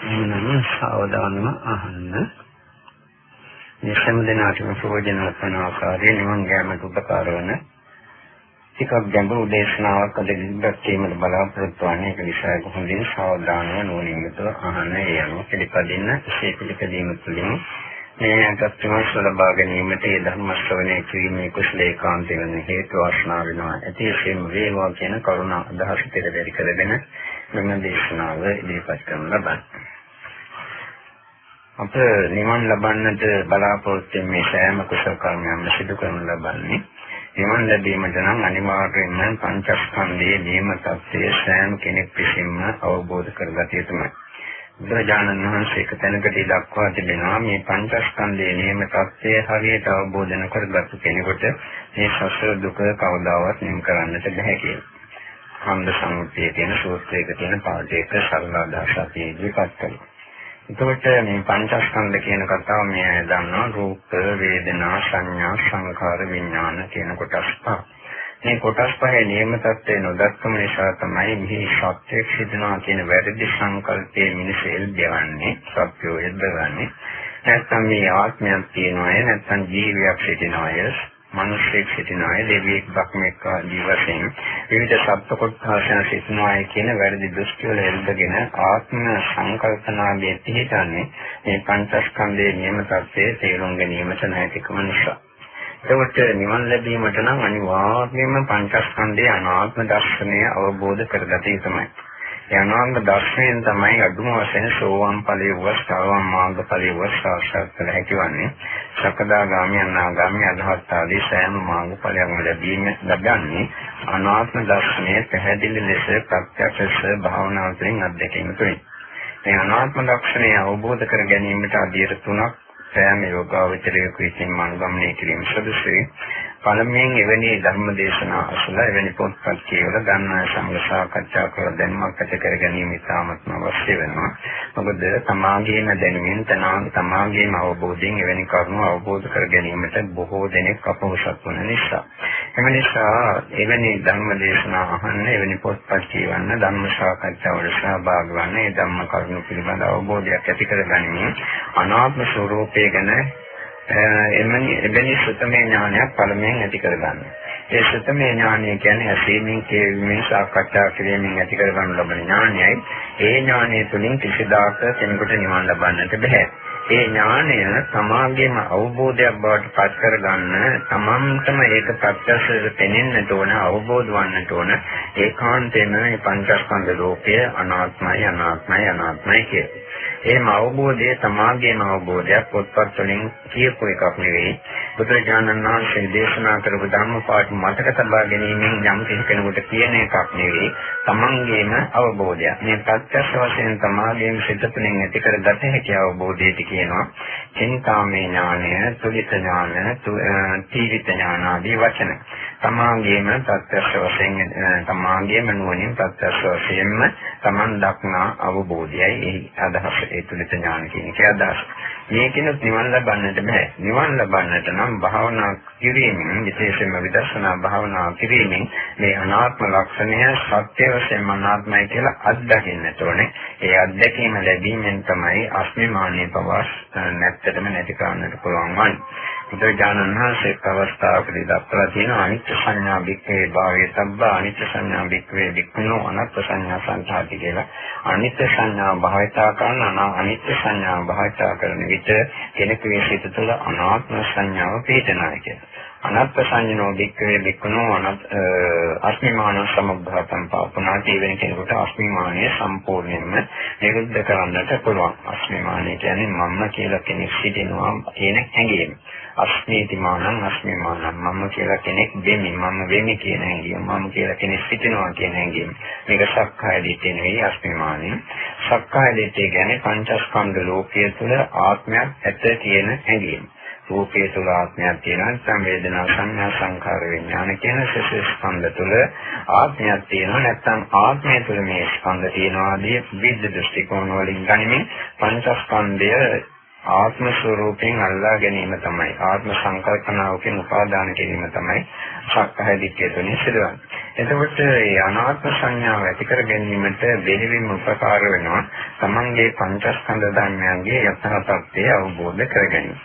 එහෙනම් සාවධානව අහන්න. මේ හැම දිනකටම ප්‍රයෝජනවත් වන ආකාරයේ නිවන් යාමට උපකාර වන ටිකක් ගැඹුරු දේශනාවක් අද ඉදිරිපත් කිරීමට බලාපොරොත්තු වන්නේ ඒක නිසා කොහොමදින් සාවධානව නුවණින් යුතුව අහන්න යනවා පිළිපදින්න ඒ පිළිපදීම තුළින් මේ අගත්තුමස් ලබා ගැනීමට ඒ ධර්ම ශ්‍රවණය කිරීමේ කුසලයේ කාන්ත වෙන හේතු වාසනා වෙනවා. ඇතිසෙම වේවා කියන කරුණ අදහස පෙරදරි කරගෙන මෙම දේශනාව ඉදිරිපත් කරන ලබන්නේ. අප නිවන් ලබන්නට බලාපොරොත්තු මේ සෑම කුසල කර්මයක්ම සිදු කරනු ලබන්නේ නිවන් ලැබීමට නම් අනිවාර්යයෙන්ම පංචස්කන්ධයේ නියම තත්ත්වය සෑම කෙනෙක් විසින්ම අවබෝධ කරගත යුතුමයි. බුදුරජාණන් වහන්සේ එක තැනකදී දක්වා තිබෙනවා මේ පංචස්කන්ධයේ නියම තත්ත්වය හරියට අවබෝධ කරගත්තු කෙනෙකුට මේ සසර දුක කවදාවත් නිම කරන්නට බැහැ කියලා. ඛණ්ඩ සමුච්චයේ තියෙන සූත්‍රයක තියෙන පාඩයක සරල අදහසක් අපි ඉදිරිපත් කළා. එතකොට මේ පංචස්කන්ධ කියන කතාව මේ දන්නවා රූප වේදනා සංඥා සංඛාර විඥාන කියන කොටස් පහ. මේ කොටස් පහේ නියම තත්ත්වය නොදක්කම නිසා තමයි මෙහි සත්‍ය සිදනවා කියන වැරදි සංකල්පයේ මිනිස්සු එල්බවන්නේ සත්‍යෝ එල්බවන්නේ. නැත්නම් මේ ආත්මයක් තියෙනවා නැත්නම් ජීවියක් සිටිනවා මිනිස්සෙක් සිටිනාය දෙවියෙක් බක්මෙක් ආදී වශයෙන් විවිධ සත්ත්ව කොටසයන් සිටිනාය කියන වැරදි දෘෂ්ටි වල එල්බගෙන ආත්ම සංකල්පනාවේ පිහිටන්නේ මේ පංචස්කන්ධයේ නියම තත්ත්වයේ තේරුම් ගැනීමට නැතිකම නිසා. එතකොට නිවන් ලැබීමට නම් අනිවාර්යයෙන්ම පංචස්කන්ධයේ අනාත්ම දර්ශනය අවබෝධ කරගත යුතුමයි. යනාංග දර්ශනයෙන් තමයි අදුම වශයෙන් සෝවාන් ඵලයේ වස්තාවන් මාර්ග ඵලයේ වස්තාවසත් කළ හැකිවන්නේ. සකදාගාමී අනාගාමී අධහත් ආදී සෑම මාර්ග ඵලයක්ම ලැබීම ලබන්නේ අනාත්ම දර්ශනයේ පැහැදිලි ලෙස ප්‍රත්‍යක්ෂ භාවනාව තුළින් අත්දැකීම තුළින්. මේ අනාත්ම ලක්ෂණය අවබෝධ කර ගැනීමට අධීර තුනක් සෑම යෝගාවචරයක විසින් අනුගමනය කිරීම සුදුසුයි. පළමුවෙන් එවැනි ධර්ම දේශනා අසල එවැනි පොත්පත් කියවලා ගන්න සංඝ සාකච්ඡා කරලා දැනුමක් ඇති කර ගැනීම ඉතාමත්ම අවශ්‍ය වෙනවා. මොකද තමාගේම දැනුමින් තමාගේම අවබෝධයෙන් එවැනි කරුණු අවබෝධ කර ගැනීමට බොහෝ දෙනෙක් අපොහසත් වන නිසා. එම නිසා එවැනි ධර්ම දේශනා අහන්න එවැනි පොත්පත් කියවන්න ධර්ම සාකච්ඡා වල සහභාගී වන්න ඒ ධම්ම කරුණු පිළිබඳ අවබෝධයක් ඇති කර ගැනීම අනාත්ම ස්වરૂපය ගැන එමනි එබැනි සුතමේ ඥානයක් පළමුවෙන් ඇති කරගන්න. ඒ සුතමේ ඥානය කියන්නේ ඇසීමෙන් කියවීමෙන් සාකච්ඡා කිරීමෙන් ඇති කරගන්න ලබන ඥානයයි. ඒ ඥානය තුළින් කිසිදාක කෙනෙකුට නිවන් ලබන්නට බෑ. ඒ ඥානය සමාගයේම අවබෝධයක් බවට පත් කරගන්න තමන්ටම ඒක ප්‍රත්‍යක්ෂව පෙනෙන්නට ඕන අවබෝධ වන්නට ඕන ඒකාන්තයෙන්ම මේ පංචස්කන්ධ ලෝකය අනාත්මයි අනාත්මයි අනාත්මයි කියන්නේ. එහෙම අවබෝධය සමාගයේම අවබෝධයක් පොත්පත් වලින් කියපු එකක් නෙවෙයි. බුදුරජාණන් වහන්සේ දේශනා කරපු ධම්මපාඨ මතක තබා ගැනීමෙන් යම් කෙනෙකුට කියන එකක් නෙවෙයි. තමන්ගේම අවබෝධයක්. මේ ප්‍රත්‍යක්ෂ වශයෙන් සමාගයේම සිත තුළින් ඇති කරගත හැකි අවබෝධයට කියනවා. චින්තාමේ ඥානය, තුලිත ඥාන, තීවිත ඥාන ආදී වචන. තමාගේම ප්‍රත්‍යක්ෂ වශයෙන් තමාගේම නුවණින් ප්‍රත්‍යක්ෂ වශයෙන්ම Taman දක්නා අවබෝධයයි එහි අදහස. ඒ තුලිත ඥාන කියන එකේ අදහස. මේකිනුත් නිවන් ලබන්නට බෑ. නිවන් ලබන්නට නම් භාවනා කිරීමෙන් විශේෂයෙන්ම විදර්ශනා භාවනා කිරීමෙන් මේ අනාත්ම ලක්ෂණය සත්‍ය වශයෙන්ම අනාත්මයි කියලා අත්දකින්නට ඕනේ. ඒ අත්දැකීම ලැබීමෙන් තමයි අස්මිමානිය පවස් නැත්තටම නැති කරන්නට පුළුවන් වන්නේ. බුදුරජාණන් වහන්සේ අවස්ථාවකදී දක්වලා තියෙනවා අනිත්‍ය සංඥා වික්‍රේ භාවයේ සබ්බා අනිත්‍ය සංඥා වික්‍රේ වික්ඛනෝ අනත්ත් සංඥා සංඛාති කියලා. අනිත්‍ය සංඥා භාවිතා කරන අනිත්‍ය සංඥා භාවිතා කරන විට කෙනෙකුගේ සිත තුළ අනාත්ම සංඥාව පිහිටනවා කියලා. අනත්ත් සංඥෝ වික්‍රේ වික්ඛනෝ අනත් අස්මිමාන සමුද්ධාතම් පාපනාටි වෙන කෙනෙකුට අස්මිමානය සම්පූර්ණයෙන්ම නිරුද්ධ කරන්නට පුළුවන්. අස්මිමානය කියන්නේ මම කියලා කෙනෙක් සිටිනවා කියන හැඟීම. අස්මීතිමානං අස්මිමානං මම කියලා කෙනෙක් දෙමි. මම වෙමි කියන හැඟීම. මම කියලා කෙනෙක් සිටිනවා කියන හැඟීම. මේක සක්කාය දිට්ඨිය නෙවෙයි අස්මිමානෙ සක්කාය දිට්ඨිය කියන්නේ පංචස්කන්ධ ලෝකයේ තුල ආත්මයක් ඇත කියන හැඟීම. රූපයේ තුල ආත්මයක් තියෙනවා සංවේදනා සංඥා සංඛාර විඥාන කියන සසස් ස්කන්ධ තුල ආත්මයක් තියෙනවා. නැත්නම් ආත්මය තුල මේ ස්කන්ධ තියෙනවා ආදී විවිධ දෘෂ්ටි කෝණ වලින් ගනිමින් පංචස්කන්ධය ආත්ම ස්වરૂපයෙන් අල්ලා ගැනීම තමයි ආත්ම සංකල්පනාවකින් උපාදාන කිරීම තමයි සක්කාය දිට්ඨිය තුළින් සිදුවන්නේ. එතකොට මේ අනාත්ම සංඥාව ඇති කර ගැනීමට බෙහෙවින්ම උපකාර වෙනවා තමන්ගේ පංචස්කන්ධ ධර්මයන්ගේ යථා අවබෝධ කරගනිමු.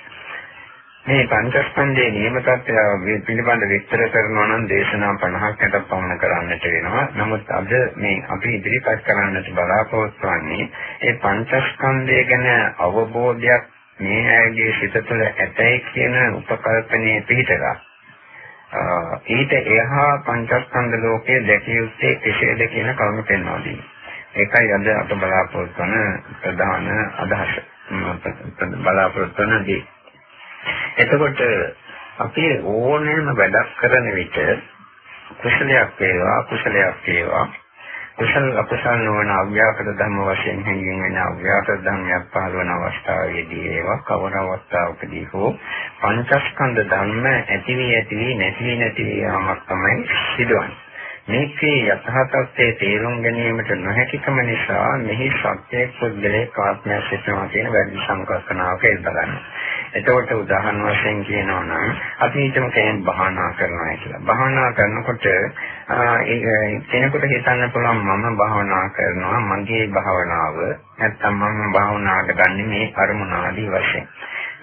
මේ පංචස්කන්ධයේ නියම තත්ත්වය පිළිබඳ විස්තර කරනවා නම් දේශනා 50කට පමණ කරන්නට වෙනවා. නමුත් අද මේ අපි ඉදිරිපත් කරන්නට බලාපොරොත්තු වෙන්නේ ඒ පංචස්කන්ධය ගැන අවබෝධයක් මේ ඇගේ සිත තුළ ඇතයි කියන උපකල්පනයේ පිහිටලා ඊට එහා පංචස්කන්ධ ලෝකයේ දැකිය යුත්තේ කෙසේද කියන කරුණු පෙන්වා දීම. ඒකයි අද අප බලාපොරොත්තු වන ප්‍රධාන අදහස. බලාපොරොත්තු වන දේ. එතකොට අපි ඕනෑම වැඩක් කරන විට කුසලයක් වේවා කුසලයක් වේවා කුසල අකුසල නොවන අව්‍යාකෘත ධර්ම වශයෙන් හැඟෙන වෙන අව්‍යාකෘත ධර්මයක් පහළ වන අවස්ථාවේදී ඒවා කවර අවස්ථාවකදී හෝ පංචස්කන්ධ ධර්ම ඇති වී ඇති වී නැති වී නැති යාමක් තමයි සිදුවන්නේ. මේකේ යථා තත්ත්වයේ තේරුම් ගැනීමට නොහැකිකම නිසා මෙහි සත්‍යයේ පුද්ගලයේ කාත්මය සිතනවා කියන වැඩි සංකල්පනාවක ඉඳගන්න. එතකොට උදාහරණ වශයෙන් කියනවා නම් අපි හිතමු කෙනෙක් භාවනා කරනවා කියලා. භාවනා කරනකොට කෙනෙකුට හිතන්න පුළුවන් මම භාවනා කරනවා මගේ භාවනාව නැත්තම් මම භාවනාවට ගන්න මේ අරමුණ ආදී වශයෙන්.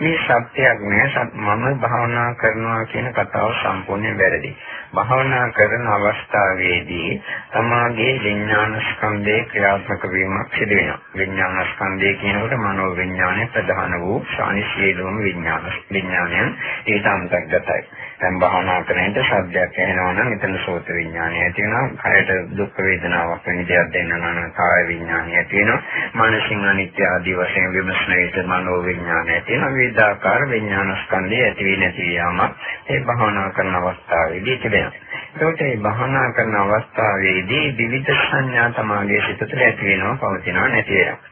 මේ සත්‍යයක් නෑ මම භාවනා කරනවා කියන කතාව සම්පූර්ණයෙන් වැරදි. භාවනා කරන අවස්ථාවේදී තමාගේ විඥාන ස්කන්ධේ ක්‍රියාත්මක වීමක් සිදු වෙනවා. විඥාන ස්කන්ධය කියනකොට මනෝ විඥානය ප්‍රධාන වූ ශානිශීලවම විඥාන විඥානයන් ඒට අන්තර්ගතයි. දැන් භාවනා කරනකොට ශබ්දයක් ඇහෙනවා නම් එතන සෝත විඥානය ඇති වෙනවා. කයට දුක් වේදනාවක් වෙන දෙයක් දෙන්න නම් කාය විඥානය ඇති වෙනවා. මානසික අනිත්‍ය ආදී වශයෙන් විමසන විට මනෝ විඥානය ඇති වෙනවා. විවිධාකාර විඥාන ස්කන්ධය ඇති වී නැති යාමක් ඒ භාවනා කරන අවස්ථාවේදී තිබෙනවා. ඒකට මේ භාවනා කරන අවස්ථාවේදී විවිධ සංඥා තමාගේ සිත තුළ ඇති වෙනවා, පවතිනවා, නැති වෙනවා.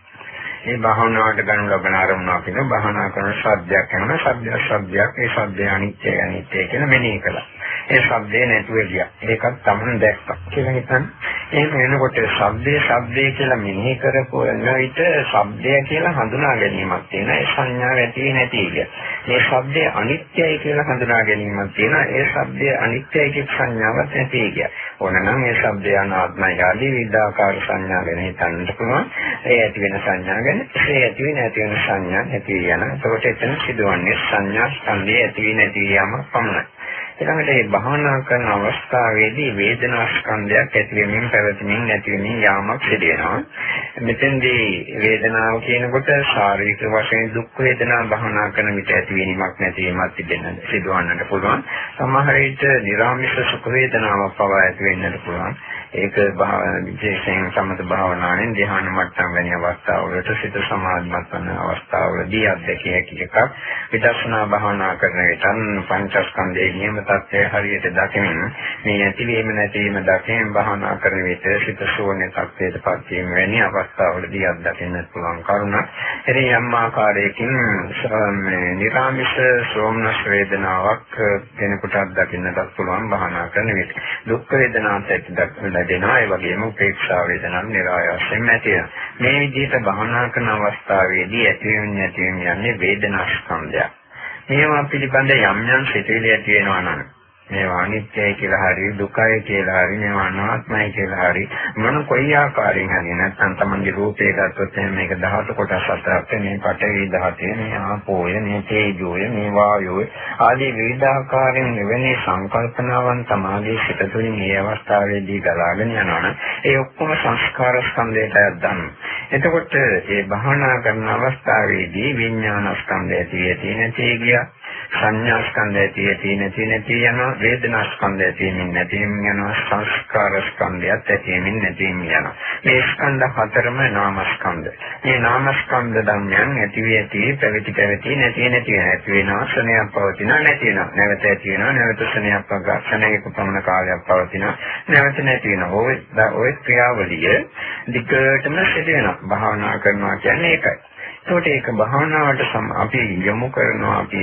මේ භාවනාවට ගනු ලබන අරමුණ අපිට භාවනා කරන ශබ්දයක් කරන ශබ්දයක් ශබ්දයක් ඒ ශබ්දය අනිත්‍යයි අනිත්‍යයි කියලා මෙනෙහි කළා. ඒ ශබ්දේ නැතුව ගියා. ඒකත් Taman දැක්කා කියලා හිතන්න. එහෙම වෙනකොට ශබ්දේ ශබ්දේ කියලා මෙනෙහි කරපු විට ශබ්දය කියලා හඳුනා ගැනීමක් තියෙනවා. ඒ සංඥාව ඇති නැති කිය. මේ ශබ්දය අනිත්‍යයි කියලා හඳුනා ගැනීමක් තියෙනවා. ඒ ශබ්දය අනිත්‍යයි කියන සංඥාවක් නැති කිය. ඕනනම් මේ ශබ්දය අනාත්මයි ආදී විවිධාකාර සංඥා ගැන හිතන්නට පුළුවන්. ඒ ඇති වෙන සංඥා ගැන ඒ ඇති වෙන නැති වෙන සංඥා නැති යන. ඒකට එතන සිදුවන්නේ සංඥා ස්කන්ධය ඇති වෙන නැති යාම පමණයි. ඊළඟට මේ භාවනා කරන අවස්ථාවේදී වේදනා ස්කන්ධයක් ඇති වෙමින් පැවතීමින් නැති වෙමින් යාමක් සිදු වෙනවා. මෙතෙන්දී වේදනාව කියනකොට ශාරීරික වශයෙන් දුක් වේදනා භාවනා කරන විට ඇතිවීමක් නැතිවීමක් තිබෙන්න සිදුවන්නට පුළුවන්. සමහර විට නිර්ාමිෂ සුඛ වේදනාවක් පවා ඇති වෙන්නට පුළුවන්. ඒක විශේෂයෙන් සමත භාවනාවෙන් ධ්‍යාන මට්ටම් වැනි අවස්ථාවලට සිත සමාධිමත් වන අවස්ථාවලදී අධ්‍යක්ෂ හැකි එකක් විදර්ශනා භාවනා කරන විට පංචස්කන්ධයේ නියම තත්ත්වය හරියට දකිමින් මේ ඇතිවීම නැතිවීම දකින භාවනා කරන විට සිත ශූන්‍ය තත්ත්වයට පත් වීම වැනි අවස්ථාවලදී අත්දකින්න පුළුවන් කරුණ. එරේ යම් ආකාරයකින් මේ නිරාමිෂ සෝමනස් වේදනාවක් කෙනෙකුට අත්දකින්නට පුළුවන් භාවනා කරන විට දුක් වේදනාවක් ඇති ලැබෙනවා. ඒ වගේම උපේක්ෂා වේදනාවක් નિરાයයෙන් ඇති වෙනවා මේ විදිහට භවනා කරන අවස්ථාවේදී ඇතිවෙන නැතිවෙන යන්නේ වේදනා ස්කන්ධය මේවා පිළිබඳ යම් යම් සිතුවිලි ඇති වෙනවා නම් මේවා අනිත්‍යයි කියලා හරි දුකයි කියලා හරි මේවා අනාත්මයි කියලා හරි මොන කොයි ආකාරයෙන් හරි නැත්නම් තමන්ගේ රූපේ ගත්තොත් එහෙනම් මේක ධාතු කොටස් හතරක් මේ පඨවි ධාතය මේ ආපෝය මේ තේජෝය මේ වායෝය ආදී විවිධ ආකාරයෙන් මෙවැනි සංකල්පනාවන් තමාගේ සිත තුළින් මේ අවස්ථාවේදී ගලාගෙන යනවනම් ඒ ඔක්කොම සංස්කාර ස්කන්ධයට අයද්දන්න. එතකොට මේ භාවනා කරන අවස්ථාවේදී විඥාන ස්කන්ධය තියෙති නැති ගියා සංඥා ස්කන්ධය තියෙති නැති නැති යනවා වේදනා ස්කන්ධය තියෙමින් නැතිමින් යනවා. සංස්කාර ස්කන්ධයත් ඇතිමින් නැතිමින් යනවා. මේ ස්කන්ධ හතරම නාම ස්කන්ධ මේ නාම ස්කන්ධ ධර්මයන් ඇති වී ඇති පැවිදි පැවිදි නැති නැති ඇති වෙනවා ශරණයක් පවතින නැති වෙනවා. නැවත ඇති වෙනවා නැවත ශරණයක් පග්ගක්ෂණයක පමණ කාලයක් පවතිනවා. නැවත නැති වෙනවා. ඔය ඔය ක්‍රියාවලිය දිගටම සිදු වෙනවා. භාවනා කරනවා කියන්නේ ඒකයි. එතකොට ඒක භාවනාවට අපි යොමු කරනවා අපි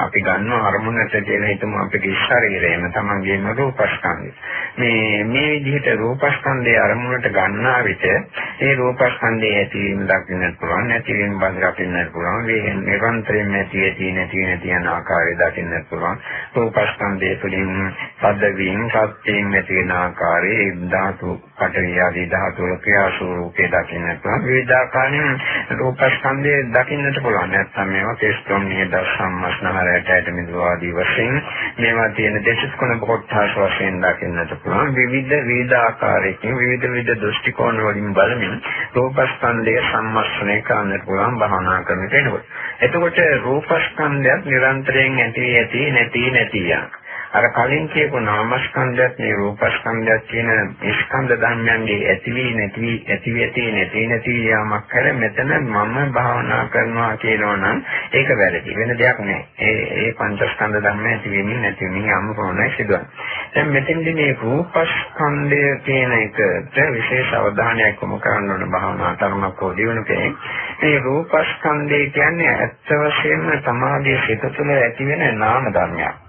අපි ගන්න අරමුණට කියලා හිතමු අපේ ශරීරයම තමන්ගේම රූපස්කන්ධය. මේ මේ විදිහට රූපස්කන්ධයේ අරමුණට ගන්නා විට ඒ රූපස්කන්ධයේ ඇතිවීම දකින්නට පුළුවන් නැතිවීම බඳ දකින්නට පුළුවන් මේ නිරන්තරයෙන් ඇති ඇති නැති නැති යන ආකාරය දකින්නට පුළුවන් රූපස්කන්ධය තුළින් පදවීම සත්‍යයෙන් ඇති වෙන ආකාරයේ ධාතු පඨවි ආදී ධාතු වල ක්‍රියාස්වරූපේ දකින්නට පුළුවන් විවිධාකාරයෙන් රූපස්කන්ධය දකින්නට පුළුවන් නැත්නම් මේවා තේස්තෝම්නිය දසම්මස්නහරයට ඇට මිදුව ආදී වශයෙන් මේවා තියෙන දේශස් කොන කොටස් වශයෙන් දකින්නට පුළුවන් විවිධ විවිධ ආකාරයකින් විවිධ විවිධ දෘෂ්ටි කෝණ වලින් බලමින් රූපස්කන්ධය සම්මස්නය කරන්නට පුළුවන් භාවනා කරන කෙනෙකුට. එතකොට රූපස්කන්ධයත් නිරන්තරයෙන් ඇති ඇති නැති නැති යනවා. අර කලින් කියපු නාමස්කන්ධයත් මේ රූපස්කන්ධයත් කියන ස්කන්ධ ධර්මයන්ගේ ඇතිවි නැතිවි ඇතිවි ඇති නැති නැති යාමක් කර මෙතන මම භාවනා කරනවා කියනවා නම් ඒක වැරදි. වෙන දෙයක් නෑ. ඒ ඒ පංචස්කන්ධ ධර්ම ඇතිවෙමින් නැතිවෙමින් යම් කොහොමයි සිදුවන්නේ? දැන් මෙතෙන්දී මේ රූපස්කන්ධය කියන එකට විශේෂ අවධානයක් යොමු කරන්න ඕන භාවනා තරමක් හෝ දිනු කෙනෙක්. මේ රූපස්කන්ධය කියන්නේ ඇත්ත වශයෙන්ම සමාධිය සිත තුළ ඇතිවෙන නාම ධර්මයක්.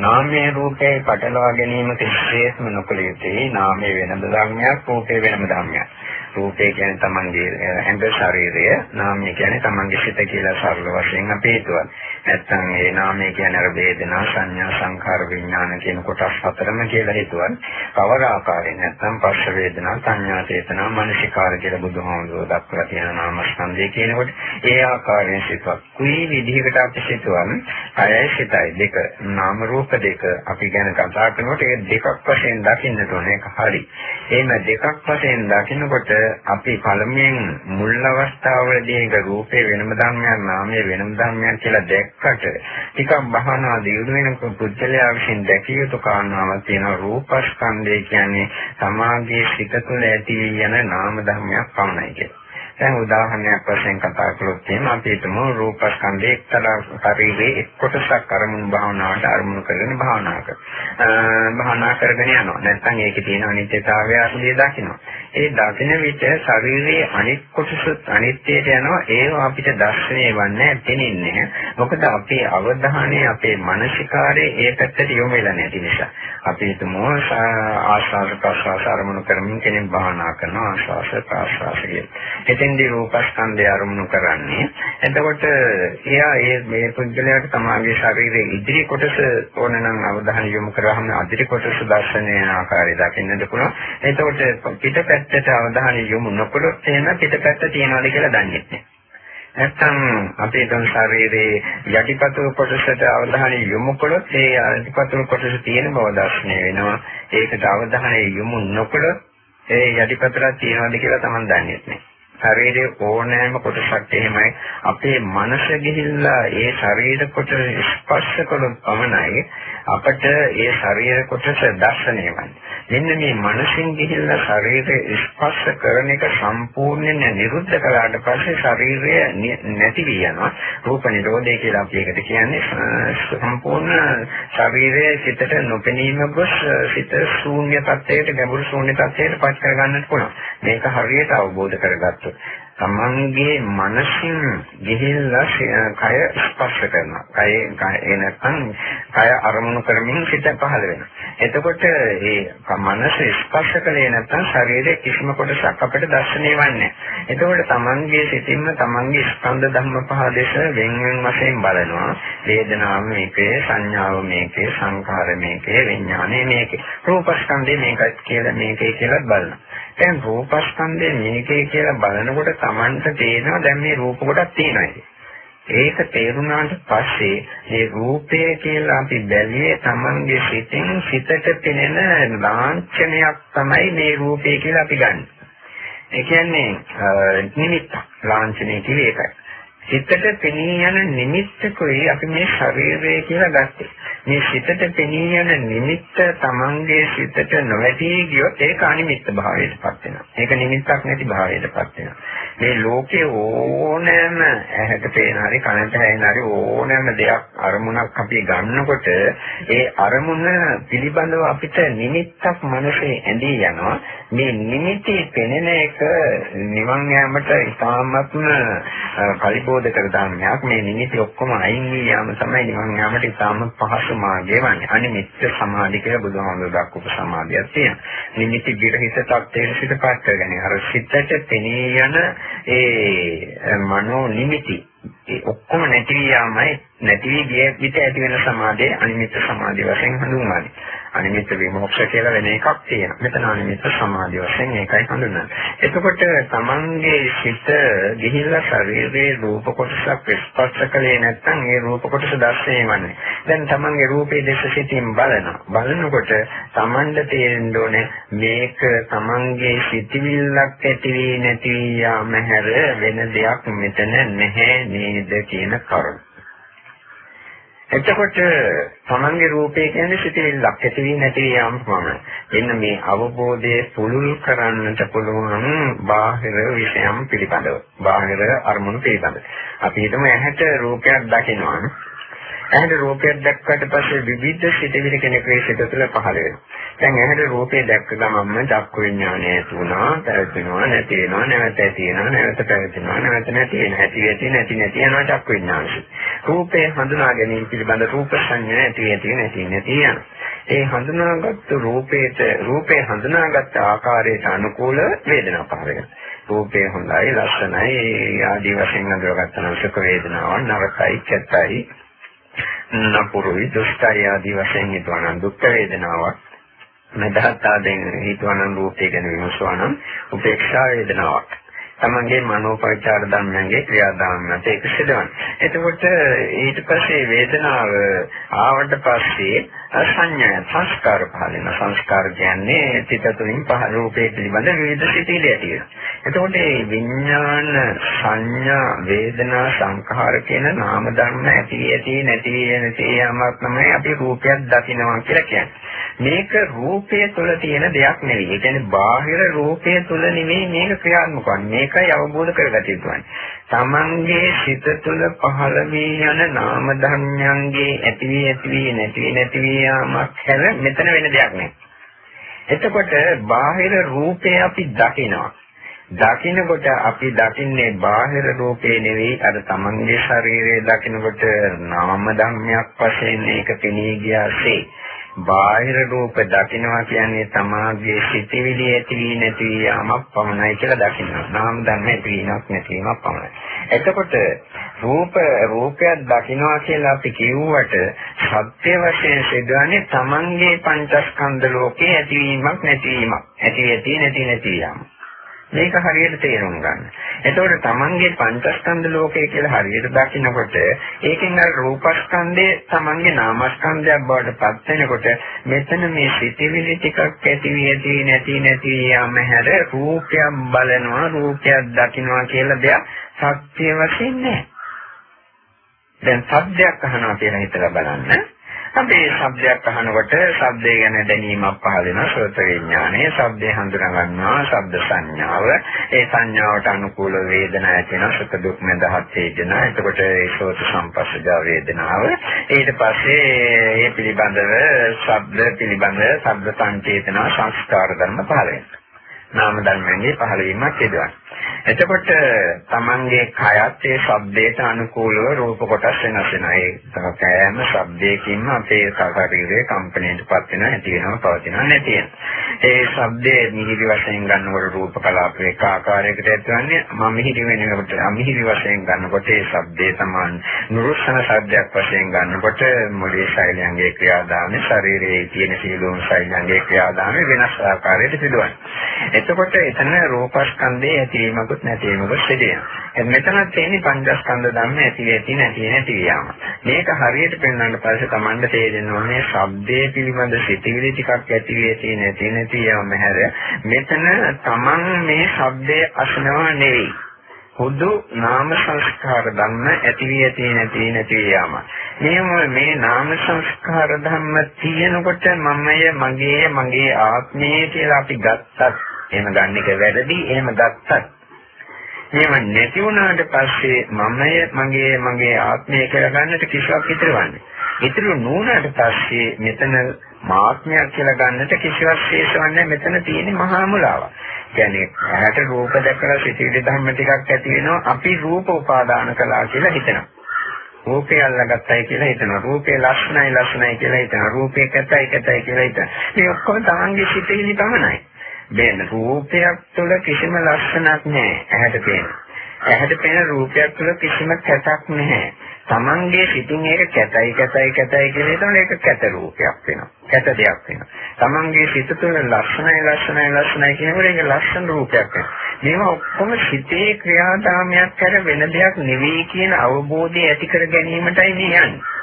නාමයේ රූපේ පටලවා ගැනීම කිසිසේත්ම නොකළ යුතුයි. නාමයේ වෙනම ධර්මයක්, රූපේ වෙනම ධර්මයක්. රූපේ කියන්නේ තමන්ගේ ඇඟ ශරීරය, නාමය කියන්නේ තමන්ගේ සිත කියලා සරල වශයෙන් අපි හිතුවා. නැත්තම් ඒ නාමය කියන්නේ අර වේදනා, සංඥා, සංඛාර, විඥාන කියන කොටස් හතරම කියලා හිතුවා. කවර ආකාරයෙන් නැත්තම් පස්ස වේදනා, සංඥා, චේතනා, මනසිකාර කියලා බුදුහාමුදුරුවෝ දක්වලා තියෙන නාමස්කන්ධය කියනකොට ඒ ආකාරයෙන් සිතුවා. කුයි විදිහකට අපි සිතුවම අයයි සිතයි දෙක නාම රූප දෙක අපි ගැන කතා කරනකොට ඒ දෙකක් වශයෙන් දකින්නට ඕනේ. ඒක හරි. එහෙම දෙකක් වශයෙන් දකින්නකොට අපි පළමුවෙන් මුල් අවස්ථාවවලදී ඒක රූපේ වෙනම ධර්මයක් නාමයේ වෙනම ධර්මයක් කියලා දැක්කට ටිකක් බහනා දියුණු වෙන පුද්ගලයා විසින් දැකිය යුතු කාරණාවක් තියෙනවා රූපස්කන්ධය කියන්නේ සමාගයේ සිත තුළ ඇති යන නාම ධර්මයක් පමණයි කියලා. දැන් උදාහරණයක් වශයෙන් කතා කළොත් එහෙම අපි හිතමු රූපස්කන්ධයේ එක්තරා ශරීරයේ එක් කොටසක් අරමුණු භාවනාවට අරමුණු කරගෙන භාවනා කරනවා. භාවනා කරගෙන යනවා. නැත්නම් ඒකේ තියෙන අනිත්‍යතාවය අසලිය දකිනවා. ඒ දකින විට ශරීරයේ අනිත් කොටසත් අනිත්‍යයට යනවා ඒව අපිට දැස්නේ වන්නේ දැනෙන්නේ මොකද අපේ අවධානය අපේ මානසිකාරය ඒ පැත්තට යොමු වෙලා නැති නිසා අපි හිතමු ආස්වාද ප්‍රසවාස අරමුණු කරමින් කෙනෙක් භාවනා කරනවා ආස්වාස ප්‍රසවාස කියන. එතෙන්දී රූපස්කන්ධය අරමුණු කරන්නේ. එතකොට එයා ඒ මේ පුද්ගලයාට තමාගේ ශරීරයේ ඉදිරි කොටස ඕනනම් අවධානය යොමු කරාම අදිරි කොටස දැස්නේ ආකාරය දකින්නට පුළුවන්. එතකොට පිටපැත්ත පිටපැත්තට අවධානය යොමු නොකළොත් එහෙම පිටපැත්ත තියනවාද කියලා දන්නේ නැහැ. නැත්නම් අපේ දන් ශරීරයේ යටිපතුල් කොටසට අවධානය යොමු කළොත් ඒ යටිපතුල් කොටස තියෙන බව දැක්නේ වෙනවා. ඒකට අවධානය යොමු නොකළොත් ඒ යටිපතුල තියනවාද කියලා Taman දන්නේ නැහැ. ශරීරයේ ඕනෑම කොටසක් එහෙමයි අපේ මනස ගිහිල්ලා ඒ ශරීර කොටස ස්පර්ශ කරන පමණයි අපට ඒ ශරීර කොටස දැర్శණය වෙන්නේ. මෙන්න මේ මනසින් ගිහිල්ලා ශරීරය ස්පර්ශ කරන එක සම්පූර්ණයෙන් නිරුද්ධ කළාට පස්සේ ශරීරය නැති වී යනවා. රූප නිරෝධය කියලා අපි ඒකට කියන්නේ සම්පූර්ණ ශරීරයේ සිතට නොපෙනීම ගොස් සිත ශූන්‍ය තත්ත්වයට ගැඹුරු ශූන්‍ය තත්ත්වයට පත් කරගන්නත් පුළුවන්. මේක හරියට අවබෝධ කරගත්තොත් තමන්ගේ මනසින් ගිහිල්ලා කය ස්පර්ශ කරනවා. කය ඒ නැත්නම් කය අරමුණු කරමින් සිත පහළ වෙනවා. එතකොට මේ මනස ස්පර්ශ කලේ නැත්නම් ශරීරයේ කිසිම කොටසක් අපිට දැర్శණය වෙන්නේ එතකොට තමන්ගේ සිතින්ම තමන්ගේ ස්කන්ධ ධර්ම පහ දෙස වෙන වෙන වශයෙන් බලනවා. වේදනාව මේකේ, සංඥාව මේකේ, සංඛාර මේකේ, විඥානය මේකේ. රූපස්කන්ධය මේකයි කියලා මේකේ කියලා බලනවා. දැන් රූපස්කන්ධය මේකේ කියලා බලනකොට Tamanට තේරෙනවා දැන් මේ රූප කොටක් තියෙනවා ඒක තේරුණාට පස්සේ මේ රූපය කියලා අපි බැලුවේ Tamanගේ සිතෙන් සිතට පෙනෙන ලාංඡනයක් තමයි මේ රූපය කියලා අපි ගන්න. ඒ කියන්නේ නිමිත්ත ලාංඡනය කියලා ඒකයි. සිතට පෙනී යන නිමිත්තකෝයි අපි මේ ශරීරය කියලා ගත්තේ. මේ සිතට පෙනී යන නිමිත්ත තමන්ගේ සිතට නොවැටී ගියොත් ඒක අනිමිත්ත භාවයටපත් වෙනවා. ඒක නිමිත්තක් නැති භාවයටපත් වෙනවා. මේ ලෝකේ ඕනෑම ඇහැට පේන හරි කනට ඇහෙන හරි ඕනෑම දෙයක් අරමුණක් අපි ගන්නකොට ඒ අරමුණ පිළිබඳව අපිට නිමිත්තක් මනසේ ඇඳී යනවා. මේ නිමිති පෙනෙන එක නිවන් යාමට ඉතාමත්ම පරිබෝධ කර ධර්මයක් මේ නිමිති ඔක්කොම අයින් වී යාම තමයි නිවන් යාමට ඉතාම පහසු මාර්ගය වන්නේ. අනිමිත්ත සමාධි කියලා බුදුහාමුදුරුවෝ දක්වපු සමාධියක් තියෙනවා. නිමිති විරහිත තත්ත්වයට සිතපත් කරගන්නේ. අර සිතට පෙනී යන ඒ මනෝ නිමිති ඒ ඔක්කොම නැති යාමයි නැති ගිය විට ඇති වෙන සමාධිය අනිමිත්ත සමාධිය වශයෙන් හඳුන්වන්නේ. අනිමිත්ත විමෝක්ෂ කියලා වෙන එකක් තියෙනවා. මෙතන අනිමිත්ත සමාධිය වශයෙන් ඒකයි හඳුන්වන්නේ. එතකොට තමන්ගේ සිත ගිහිල්ලා ශරීරයේ රූප කොටසක් ස්පර්ශ කළේ නැත්නම් ඒ රූප කොටස දැස්සේවන්නේ. දැන් තමන්ගේ රූපේ දෙස සිටින් බලනවා. බලනකොට තමන්ට තේරෙන්න ඕනේ මේක තමන්ගේ සිටිවිල්ලක් ඇති වී නැති යාම හැර වෙන දෙයක් මෙතන නැහැ නේද කියන කරුණ. එතකොට තමන්ගේ රූපය කියන්නේ සිතිවිල්ලක් ඇති වී නැති යාම පමණයි. එන්න මේ අවබෝධයේ පුළුල් කරන්නට පුළුවන් බාහිර විෂයම් පිළිබඳව. බාහිර අරමුණු පිළිබඳව. අපි හිතමු ඇහැට රූපයක් දකිනවා. ඇහැට රූපයක් දැක්කට පස්සේ විවිධ සිතිවිලි කෙනෙකුගේ සිත තුළ පහළ වෙනවා. දැන් ඇහැට රූපේ දැක්ක ගමන්ම චක්කු විඥානය ඇති වුණා, පැවතුණා, නැති වෙනවා, නැවත ඇති වෙනවා, නැවත පැවතුණා, නැවත නැති වෙනවා, ඇති වෙති නැති නැති යනවා චක්කු විඥානය. රූපේ හඳුනා ගැනීම පිළිබඳ රූප සංඥා ඇති ඇති නැති නැති යනවා. ඒ හඳුනාගත් රූපේට රූපේ හඳුනාගත් ආකාරයට අනුකූල වේදනා පහළ වෙනවා. රූපේ හොඳයි, ලස්සනයි, ආදී වශයෙන් අඳුරගත්ත සුඛ වේදනාවක් නරකයි, කැතයි, නපුරුයි, දුෂ්ටයි ආදී වශයෙන් හිතවන දුක් වේදනාවක් මෙදහත් ආදෙන් හිතවන රූපය ගැන විමසුවා නම් උපේක්ෂා වේදනාවක්. තමන්ගේ මනෝපරිචාර ධර්මයන්ගේ ක්‍රියාදාමයට ඒක සිදුවන්නේ. එතකොට ඊට පස්සේ වේදනාව ආවට පස්සේ සංඥා සංස්කාර පහළ වෙන සංස්කාර කියන්නේ චිත්ත තුළින් පහ රූපේ පිළිබඳ විවිධ සිතිවිලි ඇති වෙනවා. එතකොට මේ විඥාන සංඥා වේදනා සංඛාර කියන නාම ධර්ම ඇති ඇති නැති නැති යමක් තමයි අපි රූපයක් දකිනවා කියලා කියන්නේ. මේක රූපය තුළ තියෙන දෙයක් නෙවෙයි. ඒ කියන්නේ බාහිර රූපය තුළ නෙවෙයි මේක ක්‍රියාත්මක වන්නේ. මේකයි අවබෝධ කරගත යුතුයි. තමන්ගේ සිත තුළ පහළ වී යන නාම ධර්මයන්ගේ ඇති වී ඇති වී නැති වී නැති වී යාමක් හැර මෙතන වෙන දෙයක් නෑ. එතකොට බාහිර රූපය අපි දකිනවා. දකින්නකොට අපි දකින්නේ බාහිර රූපේ නෙවෙයි අර තමන්ගේ ශරීරය දකින්නකොට නාම ධර්මයක් වශයෙන් ඒක පෙනී ගියාසේ බාහිර රූප දකින්නවා කියන්නේ තමාගේ සිතිවිලි ඇති වී නැති යාමක් පමණයි කියලා දකින්නවා. නාම ධර්ම ඇති වීමක් නැතිවීමක් පමණයි. එතකොට රූප රූපයක් දකින්නවා කියලා අපි කියුවට සත්‍ය වශයෙන් සිදුවන්නේ තමන්ගේ පංචස්කන්ධ ලෝකේ ඇතිවීමක් නැතිවීමක්. ඇති ඇති නැති නැති යාමක්. මේක හරියට තේරුම් ගන්න. එතකොට Tamanගේ පංචස්කන්ධ ලෝකය කියලා හරියට දකිනකොට ඒකෙන් අර රූපස්කන්ධයේ Tamanගේ නාමස්කන්ධයක් බවට පත් වෙනකොට මෙතන මේ සිටිවිලි ටිකක් ඇති වී නැති නැති යාම හැර රූපයක් බලනවා රූපයක් දකින්නවා කියලා දෙයක් සත්‍ය වශයෙන් නැහැ. දැන් සත්‍යයක් අහනවා කියලා හිතලා බලන්න. අපි ශබ්දයක් අහනකොට ශබ්දය ගැන දැනීමක් පහළ වෙනවා. සෝත විඥානය ශබ්දය හඳුනා ගන්නවා ශබ්ද සංඥාව. ඒ සංඥාවට අනුකූල වේදනා ඇති වෙනවා. සුඛ දුක් නැදහත් වේදනා. එතකොට ඒ සෝත සම්පස්සජා වේදනාව. ඊට පස්සේ ඒ පිළිබඳව ශබ්ද පිළිබඳ ශබ්ද සංචේතන සංස්කාර ධර්ම පහළ වෙනවා. නාම ධර්මයන්ගේ පහළ වීමක් සිදුවනවා එතකොට Tamanගේ කයත් ඒ ශබ්දයට අනුකූලව රූප කොටස් වෙනස් වෙනවා. ඒ කෑම ශබ්දයකින්ම අපේ ශරීරයේ කම්පණයටපත් වෙනවා, ඇති වෙනවා, පවතිනවා, නැති වෙනවා. ඒ ශබ්දයේ මිහිරි වශයෙන් ගන්නකොට රූප කලාප එක ආකාරයකට ඇතිවන්නේ මම මිහිරි වෙනකොට අමිහිරි වශයෙන් ගන්නකොට ඒ ශබ්දයේ Taman නුරුස්සන ශබ්දයක් වශයෙන් ගන්නකොට මොළේ ශෛලයන්ගේ ක්‍රියාදාමය ශරීරයේ තියෙන සීලෝම ශෛලයන්ගේ ක්‍රියාදාමය වෙනස් ආකාරයකට සිදුවනවා. එතකොට එතන රූපස්කන්ධයේ ඇතිවීමක් වීමකුත් නැතිවීමකුත් සිදුවෙනවා. මෙතනත් තියෙන්නේ පංචස්කන්ධ ධර්ම ඇති වෙති නැති නැති යාම. මේක හරියට පෙන්වන්න පස්සේ Tamanda තේරෙනවා මේ ශබ්දයේ පිළිබඳ සිතිවිලි ටිකක් ඇති වෙති නැති නැති යාම හැර මෙතන Taman මේ ශබ්දයේ අසනවා නෙවෙයි. හුදු නාම සංස්කාර ධර්ම ඇති වී ඇති නැති නැති යාම. මේම මේ නාම සංස්කාර ධර්ම තියෙනකොට මමය මගේ මගේ ආත්මය කියලා අපි ගත්තත් එහෙම ගන්න එක වැරදි එහෙම ගත්තත් මේව නැති වුණාට පස්සේ මමය මගේ මගේ ආත්මය කියලා ගන්නට කිසිවක් ඉතිරවන්නේ. ඉතිරි නුනට පස්සේ මෙතන මාත්මයක් කියලා ගන්නට කිසිවක් ශේෂවන්නේ මෙතන තියෙන මහා මුලාවක්. කියන්නේ ඇහැට රූප දැකලා සිටිවිලි ධර්ම ටිකක් ඇති වෙනවා අපි රූප උපාදාන කළා කියලා හිතනවා. රූපය අල්ලගත්තයි කියලා හිතනවා. රූපේ ලක්ෂණයි ලක්ෂණයි කියලා හිතනවා. රූපේ කැතයි කැතයි කියලා හිතනවා. මේ ඔක්කොම තමන්ගේ සිටිවිලි පමණයි. බේන රූපයක් තුළ කිසිම ලක්ෂණක් නැහැ. ඇහැට පේන. ඇහැට පේන රූපයක් තුළ කිසිම කැතක් නැහැ. Tamange සිතින් ඒක කැතයි කැතයි කැතයි කියන එතන ඒක කැත රූපයක් වෙනවා. කැත දෙයක් වෙනවා. Tamange සිත තුළ ලක්ෂණයි ලක්ෂණයි ලක්ෂණයි කියනකොට ඒක ලක්ෂණ රූපයක් වෙනවා. මේවා ඔක්කොම සිතේ ක්‍රියාදාමයක් කර වෙන දෙයක් නෙවෙයි කියන අවබෝධය ඇති කර ගැනීමටයි මේ යන්නේ.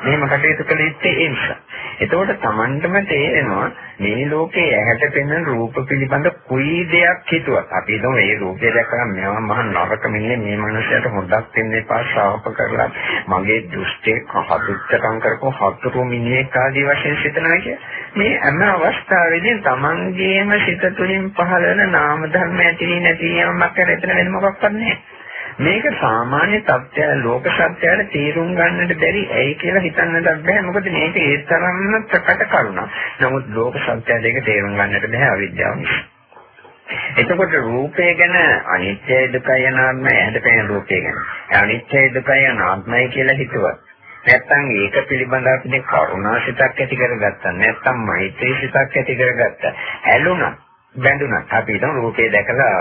මෙහෙම කටයුතු කළ යුත්තේ ඒ නිසා. එතකොට Tamanටම තේරෙනවා මේ ලෝකේ ඇහැට පෙනෙන රූප පිළිබඳ කුයි දෙයක් හිතුවත් අපි හිතමු මේ රූපය දැක්කම මේවා මහ නරක මිනිහ මේ මනුස්සයාට හොද්දක් දෙන්න එපා ශ්‍රාවක කරලා මගේ දෘෂ්ටිය කහදුච්චකම් කරපො හතුරු මිනිහෙක් ආදී වශයෙන් සිතනවා කිය. මේ හැම අවස්ථාවෙදී Tamanගේම සිත තුළින් පහළ වෙන නාම ධර්ම ඇති නැති යමක් කර එතන වෙන මොකක්වත් නැහැ. මේක සාමාන්‍ය තත්ත්වය ලෝක සත්‍යයට තේරුම් ගන්නට බැරි ඇයි කියලා හිතන්නත් බෑ මොකද මේක ඒ තරම්ම ප්‍රකට කරුණක්. නමුත් ලෝක සත්‍යය දෙක තේරුම් ගන්නට බෑ අවිද්‍යාව නිසා. එතකොට රූපය ගැන අනිත්‍ය දුකයි අනාත්මයි ඇහැට පෙනෙන රූපය ගැන. අනිත්‍ය දුකයි අනාත්මයි කියලා හිතුවත් නැත්තම් ඒක පිළිබඳව අපි කරුණාසිතක් ඇති කරගත්තා. නැත්තම් මෛත්‍රී සිතක් ඇති කරගත්තා. ඇලුනා බැඳුනත් අපි හිතමු රූපේ දැකලා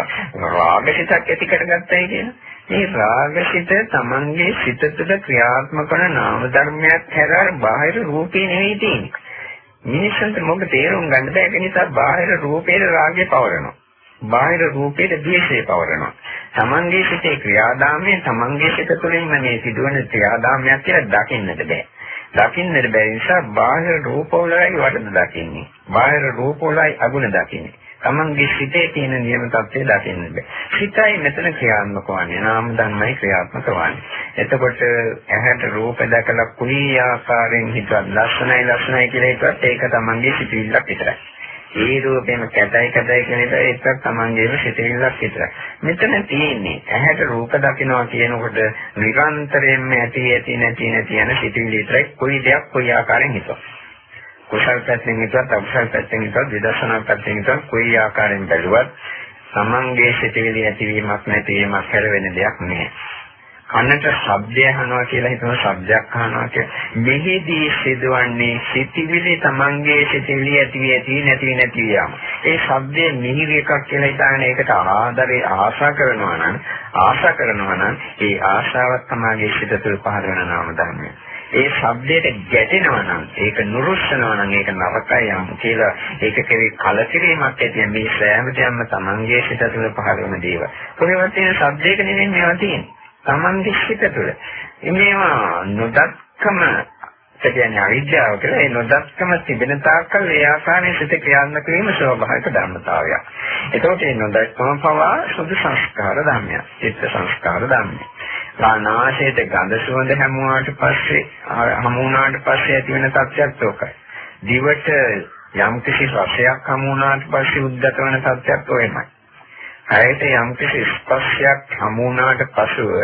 රාගසිතක් ඇති කරගත්තයි කියලා. මේ රාගසිත තමන්ගේ සිත තුළ ක්‍රියාත්මක වන නාම ධර්මයක් හැර බාහිර රූපේ නෙවෙයි තියෙන්නේ. මිනිස්සුන්ට මොකද තේරුම් ගන්න බෑ ඒ නිසා බාහිර රූපේට රාගය පවරනවා. බාහිර රූපේට ද්වේෂය පවරනවා. තමන්ගේ සිතේ ක්‍රියාදාමයේ තමන්ගේ සිත තුළින්ම මේ සිදුවන ක්‍රියාදාමයක් කියලා දකින්නට බෑ. දකින්නට බැරි නිසා බාහිර රූපවලයි වඩන දකින්නේ. බාහිර රූපවලයි අගුණ දකින්නේ. තමන්ගේ සිතේ තියෙන නියම தත්ත්වය දකින්න බෑ. සිතයි මෙතන ක්‍රියාත්මක වන්නේ නාම ධර්මයි ක්‍රියාත්මක වන්නේ. එතකොට ඇහැට රූප දැකලා කුලී ආකාරයෙන් හිතවත් ලස්සනයි ලස්සනයි කියලා හිතුවත් ඒක තමන්ගේ සිතිවිල්ලක් විතරයි. ඒ රූපේම කැතයි කැතයි කියන එක ඒකත් තමන්ගේම සිතිවිල්ලක් විතරයි. මෙතන තියෙන්නේ ඇහැට රූප දකිනවා කියනකොට නිරන්තරයෙන්ම ඇති ඇති නැති නැති යන සිතිවිලි විතරයි. කොයි දෙයක් කොයි ආකාරයෙන් හිතුවා. කුසල් පැත්තෙන් හිතුවත් අකුසල් පැත්තෙන් හිතුවත් විදර්ශනා පැත්තෙන් හිතුවත් කොයි ආකාරයෙන් බැලුවත් තමන්ගේ සිතවිලි ඇතිවීමක් නැතිවීමක් හැර වෙන දෙයක් නෑ. කනට ශබ්දය අහනවා කියලා හිතන ශබ්දයක් අහනවා කියලා මෙහිදී සිදුවන්නේ සිතවිලි තමන්ගේ සිතවිලි ඇති ඇති නැති නැති යාම. ඒ ශබ්දයේ මිහිරි එකක් කියලා හිතාගෙන ඒකට ආදරේ ආශා කරනවා නම් ආශා කරනවා නම් ඒ ආශාවත් තමන්ගේ සිත තුළ පහළ වෙන නාම ධර්මයක්. ඒ ශබ්දයට ගැටෙනවා නම් ඒක නුරුස්සනවා නම් ඒක නරකයි යම් කියලා ඒක කෙරේ කලකිරීමක් ඇති මේ සෑම දෙයක්ම Tamange සිත තුළ පහළ වෙන දේවල්. කොහේවත් තියෙන ශබ්දයක නෙමෙයි මේවා තියෙන්නේ. Tamange සිත තුළ. මේවා නොදක්කම කියන්නේ අවිද්‍යාව කියලා ඒ නොදක්කම තිබෙන තාක්කල් ඒ ආකාරයෙන් සිත ක්‍රියාත්මක වීම ස්වභාවික ධර්මතාවයක්. ඒකෝට මේ නොදක්කම පවා සුදු සංස්කාර ධර්මයක්. චිත්ත සංස්කාර ධර්මයක්. නාසයට ගඳ සුවඳ හැමුවාට පස්සේ හමු වුණාට පස්සේ ඇති වෙන තත්ත්වයක් ඕකයි. දිවට යම් කිසි රසයක් හමු වුණාට පස්සේ උද්ගත වෙන තත්ත්වයක් ඔයමයි. කයට යම් කිසි ස්පර්ශයක් හමු වුණාට පසුව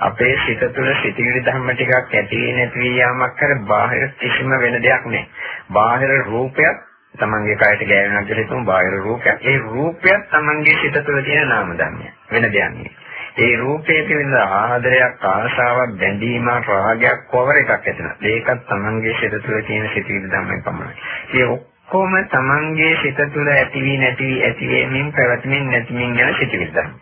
අපේ සිත තුළ සිතිවිලි ධර්ම ටිකක් ඇති නැති යාමක් කර බාහිර කිසිම වෙන දෙයක් නැහැ. බාහිර රූපයක් තමන්ගේ කයට ගෑවෙනවා කියලා හිතමු බාහිර රූපයක්. ඒ රූපයක් තමන්ගේ සිත තුළ තියෙන නාම ධර්මයක්. වෙන දෙයක් නෙවෙයි. ඒ රූපයේ පිළිඳ ආදරයක් ආශාවක් බැඳීමක් රාගයක් කොවර එකක් ඇතිවෙනවා. ඒකත් තමන්ගේ සිත තුළ තියෙන සිතිවිලි ධර්මයන් පමණයි. ඒ ඔක්කොම තමන්ගේ සිත තුළ ඇති වී නැති වී ඇති වෙමින් පැවතමින් නැතිමින් යන සිතිවිලි ධර්ම.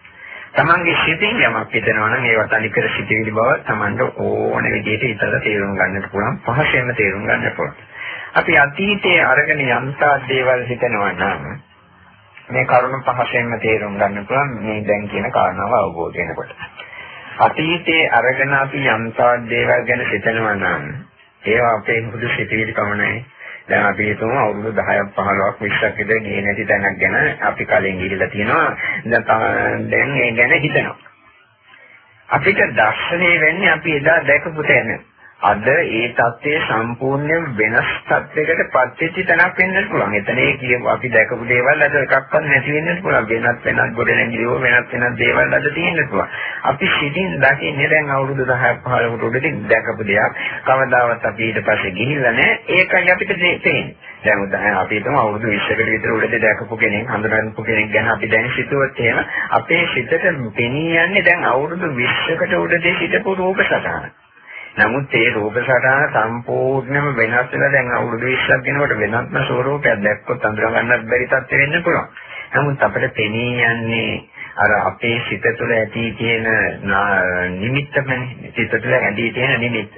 තමන්ගේ සිතින් යමක් හිතනවා නම් ඒවත් අනිකර සිතිවිලි බව තමන්ට ඕන විදිහට හිතලා තේරුම් ගන්නට පුළුවන්. පහසෙන්ම තේරුම් ගන්න පුළුවන්. අපි අතීතයේ අරගෙන යම්තා දේවල් හිතනවා නම් මේ කරුණ පහසෙන්ම තේරුම් ගන්න පුළුවන් මේ දැන් කියන කාරණාව අවබෝධ වෙනකොට. අතීතයේ අරගෙන අපි යම්තාවක් දේවල් ගැන හිතනවා නම් ඒවා අපේ මුදු සිටිවිලි පමණයි. දැන් අපි හිතමු අවුරුදු 10ක් 15ක් 20ක් විතර ගියේ නැති තැනක් ගැන අපි කලින් ගිහිල්ලා තියෙනවා. දැන් ඒ ගැන හිතනවා. අපිට දර්ශනය වෙන්නේ අපි එදා දැකපු තැන. අද ඒ தත්ත්වයේ සම්පූර්ණයෙන් වෙනස් තත්යකට පත්වෙච්ච තැනක් වෙන්න පුළුවන්. එතනේ කියමු අපි දැකපු දේවල් අද එකක්වත් නැති වෙන්න පුළුවන්. වෙනත් වෙනත් ගොඩ නැගිලිවෝ වෙනත් වෙනත් දේවල් අද තියෙන්න පුළුවන්. අපි සිටින් දකින්නේ දැන් අවුරුදු 10ක් 15කට උඩදී දැකපු දෙයක්. කවදාවත් අපි ඊට පස්සේ ගිහිල්ලා නැහැ. ඒකයි අපිට තේරෙන්නේ. දැන් උදාහරණ අපි හිතමු අවුරුදු 20කට විතර උඩදී දැකපු කෙනෙක් හඳුනනපු කෙනෙක් ගැන අපි දැන් හිතුවොත් එහෙම අපේ සිතට පෙනී යන්නේ දැන් අවුරුදු 20කට උඩදී හිටපු රූප සටහන. නමුත් ඒ රූප සටහන සම්පූර්ණයෙන්ම වෙනස් වෙලා දැන් අවුරුදු 20ක් වෙනකොට වෙනත්ම ස්වරූපයක් දැක්කොත් අඳුර ගන්නත් බැරි තත්ත්වෙ වෙන්න පුළුවන්. නමුත් අපිට පෙනී යන්නේ අර අපේ සිත තුළ ඇති තියෙන නිමිත්තමනේ. සිත තුළ ඇදී තියෙන නිමිත්ත.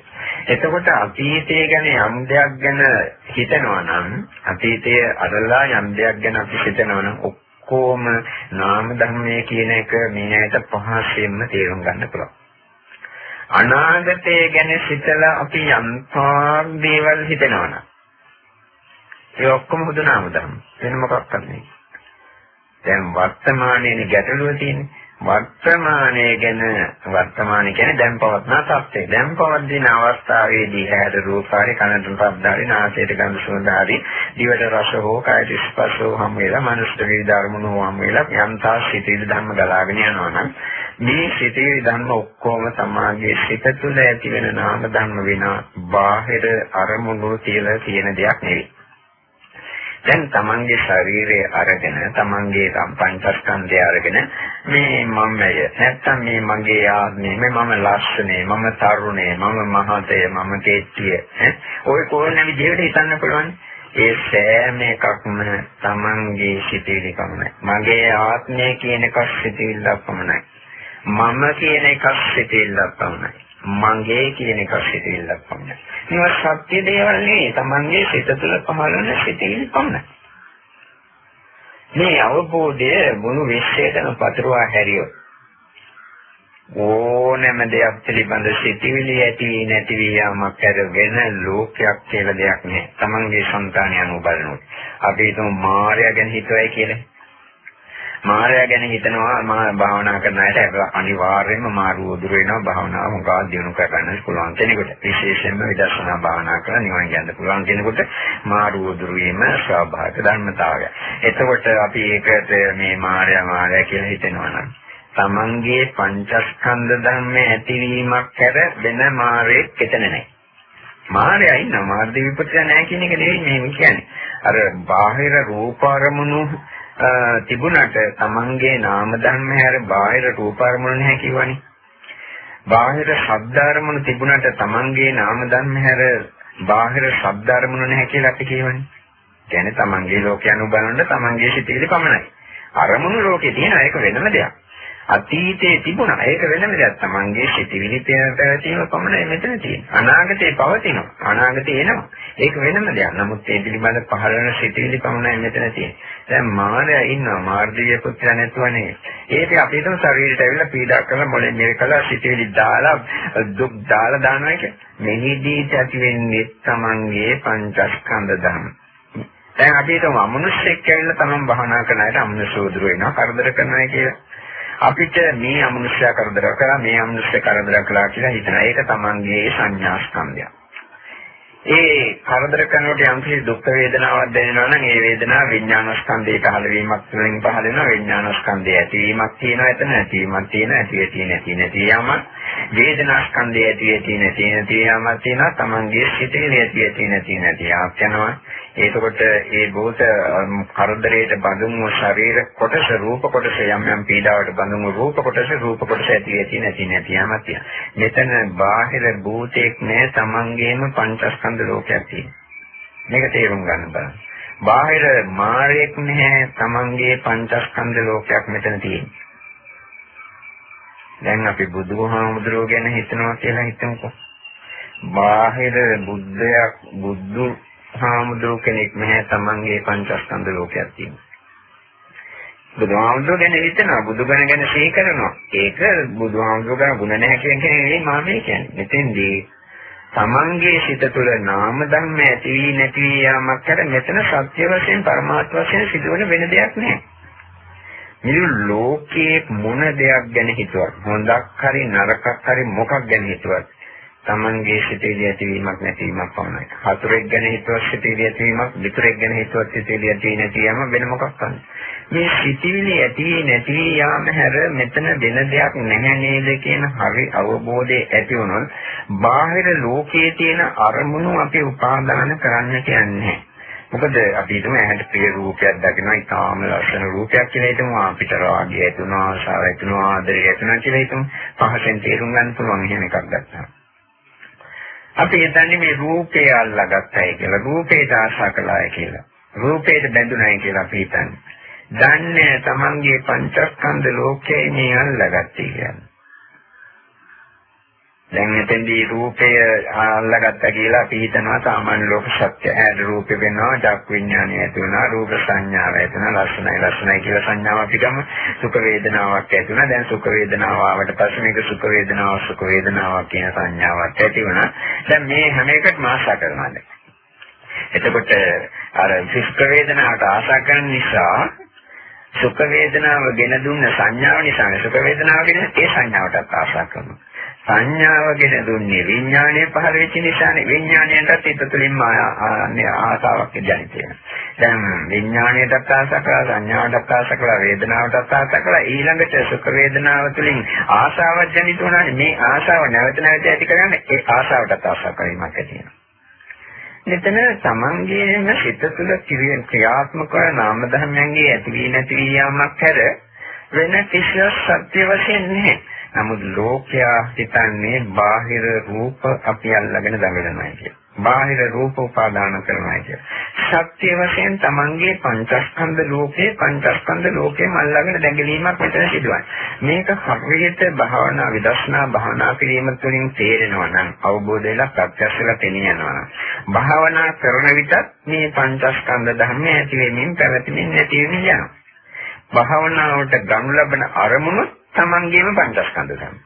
එතකොට අතීතය ගැන යම් දෙයක් ගැන හිතනවා නම් අතීතයේ අරලා යම් දෙයක් ගැන අපි හිතනවා නම් ඔක්කොම නාම ධර්මයේ කියන එක මේ ඇයිට පහසෙන්ම තේරුම් ගන්න පුළුවන්. අනාගතය ගැන සිතලා අපි යම්පාක් දේවල් හිතනවනම් ඒ ඔක්කොම හුදු නාම ධර්ම වෙන මොකක්වත් නෙවෙයි. දැන් වර්තමානයේ ගැටලුව තියෙන්නේ වර්තමානයේ ගැන වර්තමානයේ කියන්නේ දැන් පවත්නා තත්ත්වය. දැන් පවත්දින අවස්ථාවේදී හැඩ රූපාරි කනට ශබ්දාරි නාසයට ගඳ සුවඳාරි දිවට රස හෝ කායට ස්පර්ශෝ හම් වේලා මනසට විවිධ අරමුණු හම් වේලා යම්තා සිටිවිලි ධර්ම ගලාගෙන යනවා නම් මේ සිටිවිලි ධර්ම ඔක්කොම සමාගයේ සිත තුළ ඇති වෙන නාම ධර්ම වෙනා බාහිර අරමුණු කියලා කියන දෙයක් නෙවෙයි. දැන් තමන්ගේ ශරීරය අරගෙන තමන්ගේ පංචස්කන්ධය අරගෙන මේ මමය. නැත්තම් මේ මගේ ආත්මය මේ මම ලස්සනේ මම තරුණේ මම මහතය මම කෙට්ටිය. ඔය කොහොම විදිහට හිතන්න පුළුවන් ඒ සෑම එකක්ම තමන්ගේ සිතේලි පමණයි මගේ ආත්මය කියන එකක් සිතේල්ලක් පමණයි මම කියන එකක් සිතේල්ලක් පමණයි මගේ කියන එකක් සිටිල්ලක් පමණයි. මේවා සත්‍ය දේවල් නෙවෙයි. Tamange සිත තුළ පහළන සිටිල්ල පමණයි. මේ අවබෝධය මුළු විශ්වයටම පතරවා හැරියොත් ඕනෑම දෙයක් පිළිබඳ සිටිවිලි ඇති වී නැති වී යාමක් කර වෙන ලෝකයක් කියලා දෙයක් නෑ. Tamange సంతානය අනුබලනොත්. අපි හිතමු මායя ගැන හිතුවයි කියලා. මායя ගැන හිතනවා මා භාවනා කරන අයට අනිවාර්යයෙන්ම මාරු උදුර වෙනවා භාවනාව මොකක්ද දිනු කරගන්න පුළුවන් කෙනෙකුට විශේෂයෙන්ම විදර්ශනා භාවනා කරලා නිවන යන්න පුළුවන් කෙනෙකුට මාරු උදුර වීම ස්වභාවික ධර්මතාවය. එතකොට අපි ඒකට මේ මායя මායя කියලා හිතනවා නම් තමන්ගේ පංචස්කන්ධ ධර්මයේ ඇතිවීමක් කර වෙන මායෙක් එතන නැහැ. මායя ඉන්න මාර්ග විපත්‍ය නැහැ කියන එක නෙවෙයි මේ කියන්නේ. අර බාහිර රූපාරමුණු තිබුණට තමන්ගේ නාම ධර්ම හැර බාහිර රූප අරමුණු නැහැ කියවනේ. බාහිර ශබ්ද අරමුණු තිබුණට තමන්ගේ නාම ධර්ම හැර බාහිර ශබ්ද අරමුණු නැහැ කියලා අපි කියවනේ. කියන්නේ තමන්ගේ ලෝකය අනුබලනොත් තමන්ගේ සිතිවිලි පමණයි. අරමුණු ලෝකේ තියෙන එක වෙනම දෙයක්. අතීතයේ තිබුණා. ඒක වෙනම දෙයක්. Tamange සිටිවිලි පැවතීම පමණයි මෙතන තියෙන්නේ. අනාගතේ පවතිනවා. අනාගතේ එනවා. ඒක වෙනම දෙයක්. නමුත් ඒ පිළිබඳ පහළ වෙන සිටිවිලි පමණයි මෙතන තියෙන්නේ. දැන් මානය ඉන්නවා. මාර්ගීය පුත්‍ර නැතුවනේ. ඒක අපි හිතමු ශරීරයට ඇවිල්ලා පීඩා කරලා මොලේ මෙල් කළා සිටිවිලි දාලා දුක් දාලා දානවා එක. මෙහිදී ඇති වෙන්නේ Tamange පංචස්කන්ධ ධර්ම. දැන් අපි හිතමු අමනුෂ්‍යෙක් ඇවිල්ලා තමන් භවනා කරන අයට අමනුෂ්‍යෝදුර වෙනවා කරදර කරනවා කියලා. අපිට මේ අමනුෂ්‍ය කරදර කරා මේ අමනුෂ්‍ය කරදර කළා කියලා හිතනවා. ඒක තමන්ගේ සංඥා ස්කන්ධය. ඒ කරදර කරනකොට යම් කිසි දුක් වේදනාවක් දැනෙනවා නම් ඒ වේදනාව විඥාන ස්කන්ධයේ පහළ වීමක් තුළින් පහළ වෙනවා. විඥාන ස්කන්ධයේ ඇතිවීමක් තියෙනවා එතන නැතිවීමක් තියෙනවා. ඇති ඇති නැති නැති යාමක්. වේදනා ස්කන්ධයේ ඇති ඇති නැති නැති යාමක් තියෙනවා. තමන්ගේ සිතේ ඇති ඇති නැති නැති යාමක් යනවා. එතකොට ඒ භූත කරදරයට බඳුන්ව ශරීර කොටස රූප කොටස යම් යම් පීඩාවට බඳුන්ව රූප කොටස රූප කොටස ඇති ඇති නැති නැති යමක් තියෙනවා. මෙතන බාහිර භූතයක් නෑ තමන්ගේම පංචස්කන්ධ ලෝකයක් තියෙනවා. මේක තේරුම් ගන්න බලන්න. බාහිර මායයක් නැහැ තමන්ගේ පංචස්කන්ධ ලෝකයක් මෙතන තියෙනවා. දැන් අපි බුදුහාමුදුරුවෝ ගැන හිතනවා කියලා හිතමුකෝ. බාහිර බුද්ධයක් බුදු හාමුදුරුව කෙනෙක් නැහැ තමන්ගේ පංචස්කන්ධ ලෝකයක් තියෙනවා. බුදුහාමුදුරුවෝ ගැන හිතනවා බුදුගණ ගැන සිහි කරනවා. ඒක බුදුහාමුදුරුවෝ ගැන ගුණ නැහැ කියන කෙනෙක් නෙවෙයි මම මේ කියන්නේ. මෙතෙන්දී තමන්ගේ සිත තුළ නාම ධර්ම ඇති වී නැති වී යාමක් කර මෙතන සත්‍ය වශයෙන් පරමාර්ථ වශයෙන් සිදුවන වෙන දෙයක් නෑ. මුළු ලෝකයේ මොන දෙයක් ගැන හිතුවත් හොඳක් හරි නරකක් හරි මොකක් ගැන හිතුවත් තමන්ගේ සිතේදී ඇතිවීමක් නැතිවීමක් පමණයි. හතුරෙක් ගැන හිතුවත් සිතේදී ඇතිවීමක්, විතරෙක් ගැන හිතුවත් සිතේදී ඇති නැතිවීම වෙන මොකක්ද? මේ සිතිවිලි ඇති නැති යාම හැර මෙතන වෙන දෙයක් නැහැ නේද කියන හරි අවබෝධය ඇති වුණොත් බාහිර ලෝකයේ තියෙන අරමුණු අපි උපාදාන කරන්න කියන්නේ මොකද අපි හිතමු ඇහැට ප්‍රිය රූපයක් දකිනවා ඉතාම ලස්සන රූපයක් කියලා හිතමු අපිට රාගය ඇතුණා ආශාව ඇතුණා ආදරය ඇතුණා කියලා හිතමු පහසෙන් තේරුම් ගන්න පුළුවන් එහෙම එකක් ගත්තා. අපි හිතන්නේ මේ රූපය අල්ලාගත්තයි කියලා රූපයට ආශා කළාය කියලා. රූපයට බැඳුනායි කියලා අපි හිතන්නේ. දන්නේ තමන්ගේ පංචස්කන්ධ ලෝකයේ මේ අල්ලාගත්තේ කියලා. දැන් මෙතෙන්දී රූපය අල්ලගත්තා කියලා අපි හිතනවා සාමාන්‍ය ලෝක සත්‍ය. ඇහැට රූපේ වෙනවා, චක් විඥානය ඇති වෙනවා, රූප සංඥාව ඇති වෙනවා, ලස්සනයි ලස්සනයි කියලා සංඥාවක් අපි ගමු. සුඛ වේදනාවක් ඇති වෙනවා. දැන් සුඛ වේදනාව ආවට පස්සේ මේක සුඛ වේදනාවක් සුඛ වේදනාවක් කියන සංඥාවක් ඇති වෙනවා. දැන් මේ හැම එකටම ආශා කරනවා දැන්. එතකොට අර සුඛ වේදනාවට ආශා කරන නිසා සුඛ වේදනාව ගෙන දුන්න සංඥාව නිසා සුඛ වේදනාව කියන ඒ සංඥාවටත් ආශා කරනවා. සංඥාව ගැන දුන්නේ විඥානය පහළ වෙච්ච නිසානේ විඥාණයටත් හිත තුළින්ම ආසාවක් ජනිත වෙනවා. දැන් විඥාණයටත් ආස කරලා සංඥාවටත් ආස කරලා වේදනාවටත් ආස කරලා ඊළඟට සුඛ වේදනාව තුළින් ආසාවක් ජනිත වුණානේ මේ ආසාව නැවත නැවත ඇති කරන්නේ ඒ ආසාවටත් ආස කිරීමක් ඇති වෙනවා. මෙතන තමන්ගේම සිත තුළ ක්‍රියාත්මක වන නාම ධර්මයන්ගේ ඇති වී නැති වී යාමක් හැර වෙන කිසියක් සත්‍ය වශයෙන් නැහැ. නමුත් ලෝකයා හිතන්නේ බාහිර රූප අපි අල්ලගෙන දඟලනවා කියලා. බාහිර රූප උපාදාන කරනවා කියලා. සත්‍ය වශයෙන් Tamange පංචස්කන්ධ ලෝකේ පංචස්කන්ධ ලෝකේ මල්ලාගෙන දැඟලීමක් මෙතන සිදුවන්නේ. මේක හරියට භාවනා විදර්ශනා භාවනා කිරීම තුළින් තේරෙනවා නම් අවබෝධ වෙලා ප්‍රත්‍යක්ෂ වෙලා තේනියනවා නම් භාවනා කරන විටත් මේ පංචස්කන්ධ ධර්ම ඇති වෙමින් පැවතෙමින් නැති වෙමින් යනවා. භාවනාවට ගනු ලබන අරමුණු තමන්ගේම පංචස්කන්ධ ධර්ම.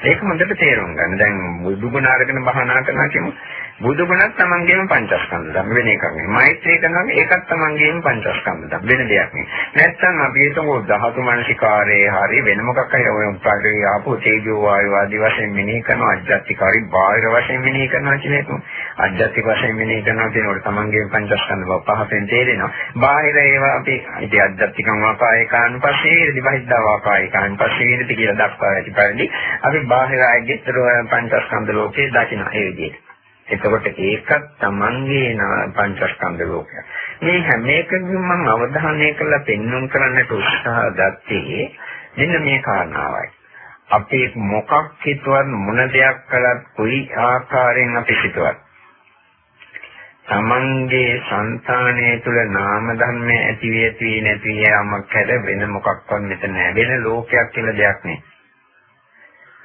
ඒක හොඳට තේරුම් ගන්න. දැන් බුදු ගුණ අරගෙන භාවනා කරනවා කියමු. බුදු ගුණත් තමන්ගේම පංචස්කන්ධ ධර්ම වෙන එකක් නෙවෙයි. මෛත්‍රී කරනවා ඒකත් තමන්ගේම පංචස්කන්ධ ධර්ම වෙන දෙයක් නෙවෙයි. නැත්තම් අපි හිතමු ධාතු මනසිකාරයේ හරි වෙන මොකක් හරි ඔය උපාදේ ආපෝ තේජෝ වායු ආදී වශයෙන් මෙනෙහි කරනවා අධ්‍යාත්මිකාරී බාහිර වශයෙන් මෙනෙහි කරනවා කියන එක. අධ්‍යාත්මික වශයෙන් මෙනෙහි කරනවා කියනකොට තමන්ගේම පංචස්කන්ධ බව පහසෙන් තේරෙනවා. බාහිර ඒවා අපි ඉතින් අධ්‍යාත්මිකම වාපායකානුපස්සේ විදිහහිද්දා වාපායකානුපස්සේ විදිහට කියලා දක්වා ඇති පරිදි අපි බාහිර ආයතන පංචස්කන්ධ ලෝකේ දකින්න ඒ විදිහට. එතකොට ඒකත් Tamanගේ පංචස්කන්ධ ලෝකය. මේ හැම එකකින්ම මම අවධානය කරලා පෙන්වන්න කරන්නට උත්සාහ ගත්තේ මෙන්න මේ කාරණාවයි. අපි මොකක් හිතුවත් මොන දෙයක් කළත් කොයි ආකාරයෙන් අපි හිතුවත් තමන්ගේ సంతානය තුළ නාම ධර්ම ඇති වෙති නැති යමක් හැර වෙන මොකක්වත් මෙතන නැහැ. වෙන ලෝකයක් කියලා දෙයක් නෑ.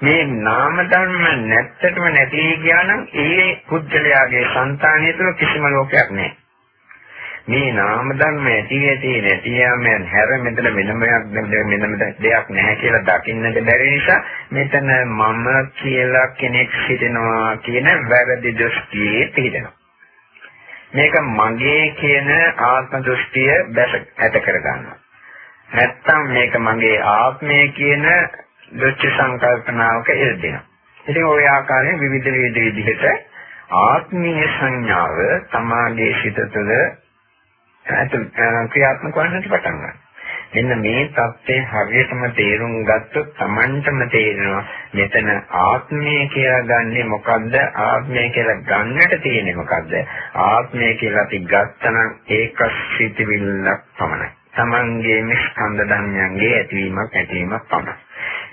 මේ නාම ධර්ම නැත්තටම නැති ගියා නම් ඒ පුද්ගලයාගේ సంతානිය තුළ කිසිම ලෝකයක් නැහැ. මේ නාම ධර්ම ඇති ඇති නැති යෑමෙන් හැර මෙතන වෙනමයක් වෙනම දෙයක් නැහැ කියලා දකින්නට බැරි නිසා මෙතන මම කියලා කෙනෙක් සිටිනවා කියන වැරදි දෘෂ්ටියේ පිළිදෙනවා. මේක මගේ කියන ආත්ම දෘෂ්ටිය බැස ඇත කරගන්නවා. නැත්තම් මේක මගේ ආත්මය කියන දෘෂ්ටි සංකල්පනාවක එල්දෙනවා. ඉතින් ওই ආකාරයෙන් විවිධ විවිධ විදිහට ආත්මීය සංඥාව තමාගේ සිත තුළ ක්‍රියාත්මක වන්නට පටන් ගන්නවා. මෙන්න මේ தත්ත්වය හරියටම තේරුම් ගත්තොත් Tamanටම තේරෙනවා මෙතන ආත්මය කියලා ගන්නෙ මොකද්ද ආත්මය කියලා ගන්නට තියෙන්නේ මොකද්ද ආත්මය කියලා අපි ගත්තනම් ඒක සිතිවිල්ලක් පමණයි Tamanගේම ස්කන්ධ ධර්මයන්ගේ ඇතිවීමක් ඇතිවීමක් පමණයි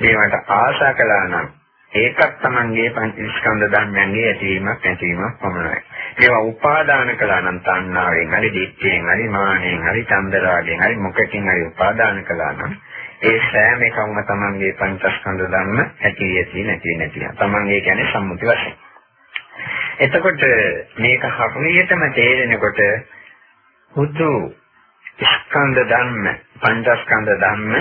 මේවට ආශා කළා නම් ඒකත් Tamanගේ පංචස්කන්ධ ධර්මයන්ගේ ඇතිවීමක් නැතිවීමක් පමණයි. මේවා උපාදාන කළා නම් තණ්හාවෙන් හරි දිට්ඨියෙන් හරි මානෙන් හරි චන්දරාගෙන් හරි මොකකින් හරි උපාදාන කළා නම් ඒ සෑම එකම Tamanගේ පංචස්කන්ධ ධර්ම ඇති ඇති නැති නැති. Tamanගේ කියන්නේ සම්මුති වශයෙන්. එතකොට මේක හරියටම තේරෙනකොට හුදු ස්කන්ධ ධර්ම පංචස්කන්ධ ධර්ම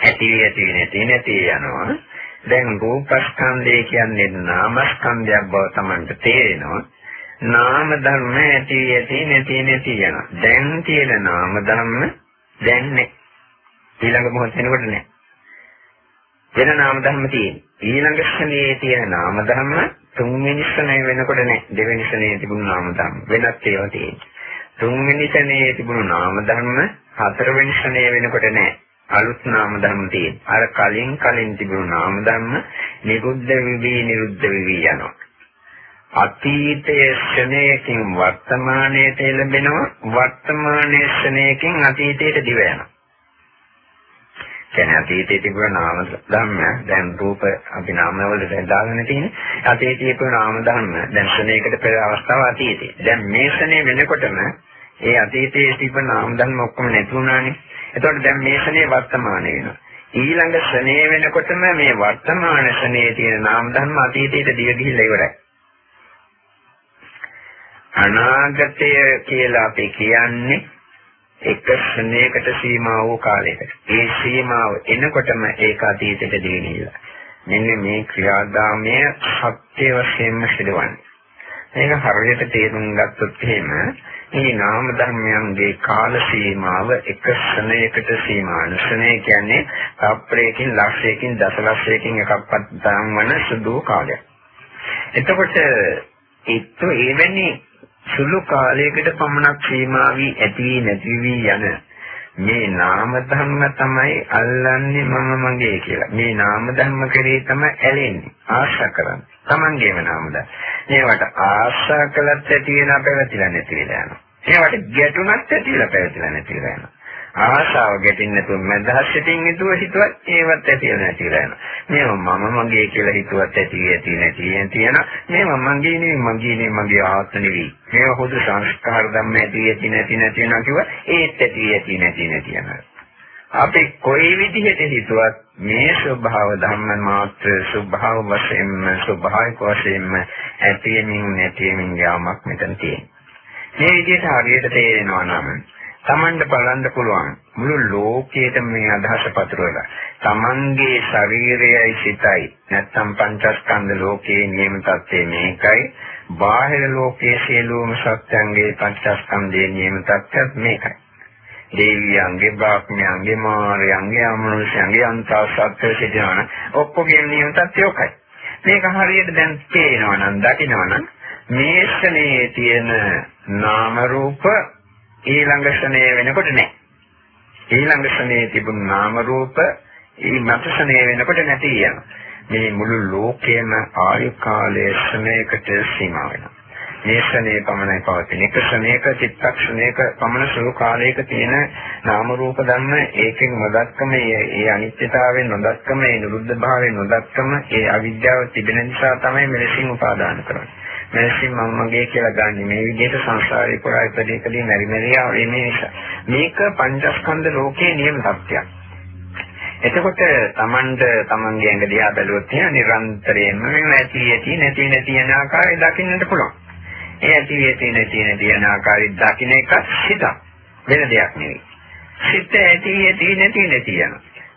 ඇති ඇති නැති නැති යනවා. දැන් රූපස්කන්ධය කියන්නේ නාමස්කන්ධයක් බව Tamanට තේරෙනවා. නාම ධර්ම ඇති ඇති නැති නැති යනවා. දැන් තියෙන නාම ධර්ම දැන් නැහැ. ඊළඟ මොහොත වෙනකොට නැහැ. වෙන නාම ධර්ම තියෙන්නේ. ඊළඟ ශ්‍රණයේ තියෙන නාම ධර්ම තුන්වෙනි ශ්‍රණය වෙනකොට නෑ. දෙවෙනි ශ්‍රණයේ තිබුණු නාම ධර්ම වෙනත් ඒවා තියෙන්නේ. තුන්වෙනි ශ්‍රණයේ තිබුණු නාම ධර්ම හතරවෙනි ශ්‍රණය වෙනකොට නෑ. අලුත් නාම ධර්ම තියෙන. අර කලින් කලින් තිබුණු නාම ධර්ම නිරුද්ධ විවි නිරුද්ධ විවි යනවා. අතීතයේ ශ්‍රණයකින් වර්තමානයට එළඹෙනවා වර්තමානයේ ශ්‍රණයකින් අතීතයට දිව යනවා. කියන්නේ අතීතයේ තිබුණ නාම ධර්ම දැන් රූප අපි නාම වලට දාගෙන තියෙන්නේ අතීතයේ තිබුණ නාම ධර්ම දැන් ශ්‍රණයකට පෙර අවස්ථාව අතීතේ. දැන් මේ ශ්‍රණය වෙනකොටම ඒ අතීතයේ තිබුණ නාම ධර්ම ඔක්කොම නැති වුණානේ. එතකොට දැන් මේ ශ්‍රණේ වර්තමාන වෙනවා. ඊළඟ ශ්‍රණේ වෙනකොටම මේ වර්තමාන ශ්‍රණේ තියෙන නාම ධර්ම අතීතයට දිව ගිහිල්ලා ඉවරයි. අනාගතය කියලා අපි කියන්නේ එක ශ්‍රණයකට සීමා වූ කාලයකට. ඒ සීමාව එනකොටම ඒක අතීතයට දිවිනිලා. මෙන්න මේ ක්‍රියාදාමය සත්‍ය වශයෙන්ම සිදුවන්නේ. මේක හරියට තේරුම් ගත්තොත් එහෙම මේ නාම ධර්මයන්ගේ කාල සීමාව එක ශ්‍රණයකට සීමා ශ්‍රණය කියන්නේ තප්පරයකින් ලක්ෂයකින් දසලක්ෂයකින් එකක්වත් දාන්වන සුදු කාලයක්. එතකොට ඒත් එවැනි සුළු කාලයකට පමණක් සීමා වී ඇති නැති වී යන මේ නාම ධර්ම තමයි අල්ලන්නේ මම මගේ කියලා. මේ නාම ධර්ම කරේ තමයි ඇලෙන්නේ ආශා කරන්නේ. Tamangeම නාම ධර්ම. මේවට ආශා කළත් ඇති වෙන පැවතිලා නැති වෙලා යනවා. ඒවට ගැටුණත් ඇතිලා පැවතිලා නැති වෙලා යනවා. ආශාව ගැටින් නැතුව මදහස් සිටින් හිතුව හිතුවත් ඒවත් ඇතිලා නැතිලා යනවා. මේව මම මගේ කියලා හිතුවත් ඇති ඇති නැති තියෙන. මේව මගේ නෙවෙයි මගේ නෙවෙයි මගේ ආත්ම නෙවෙයි. මේව හොදු සංස්කාර ධම්ම ඇති ඇති නැති නැති වෙනවා කිව්වා ඒත් ඇති ඇති නැති නැති යනවා. අපි කොයි විදිහට හිතුවත් මේ ස්වභාව ධර්ම මාත්‍ර ස්වභාව වශයෙන්ම ස්වභාවික වශයෙන්ම ඇතිවෙමින් නැතිවෙමින් යාමක් මෙතන තියෙනවා. මේ විදිහට හරියට තේරෙනවා නම් Tamanට බලන්න පුළුවන් මුළු ලෝකයේම මේ අදහස පතුරවලා Tamanගේ ශරීරයයි සිතයි නැත්තම් පංචස්කන්ධ ලෝකයේ නියම තත්ත්වය මේකයි බාහිර ලෝකයේ සියලුම සත්‍යංගේ පංචස්කන්ධයේ නියම තත්ත්වය මේකයි දේවියන්ගේ බ්‍රාහ්මණයන්ගේ මාරයන්ගේ අමනුෂ්‍යයන්ගේ අන්තා සත්‍ය සිටිනවන ඔක්කොගේ නියම තත්ත්වය ඔකයි. මේක හරියට දැන් තේනවා නම් දකිනවා නම් මේ ශ්‍රණයේ තියෙන නාම රූප ඊළඟ ශ්‍රණයේ වෙනකොට නැහැ. ඊළඟ ශ්‍රණයේ තිබුණු නාම රූප ඊ මත ශ්‍රණයේ වෙනකොට නැති යනවා. මේ මුළු ලෝකයේම ආයු කාලයේ ශ්‍රණයකට සීමා වෙනවා. මේ ශ්‍රණයේ පමණයි පවතින. එක ශ්‍රණයක චිත්තක්ෂණයක පමණ සුළු කාලයක තියෙන නාම රූප ධර්ම ඒකෙන් නොදක්කම ඒ අනිත්‍යතාවයෙන් නොදක්කම ඒ නිරුද්ධ භාවයෙන් නොදක්කම ඒ අවිද්‍යාව තිබෙන නිසා තමයි මෙලෙසින් උපාදාන කරන්නේ. මෙලෙසින් මම මගේ කියලා ගන්න මේ විදිහට සංසාරේ පුරා ඉපදෙකදී මෙරි මෙරි ආවේ මේ නිසා. මේක පංචස්කන්ධ ලෝකයේ නියම තත්ත්වයක්. එතකොට Tamanට Tamanගේ ඇඟ දිහා බැලුවොත් එහෙනම් නිරන්තරයෙන්ම මේ ඇති ඇති නැති නැති යන ආකාරය දකින්නට පුළුවන්. ඒ ඇති ඇති නැති නැති යන ආකාරය දකින්න එක සිතක් වෙන දෙයක් නෙවෙයි. සිත ඇති ඇති නැති නැති යන.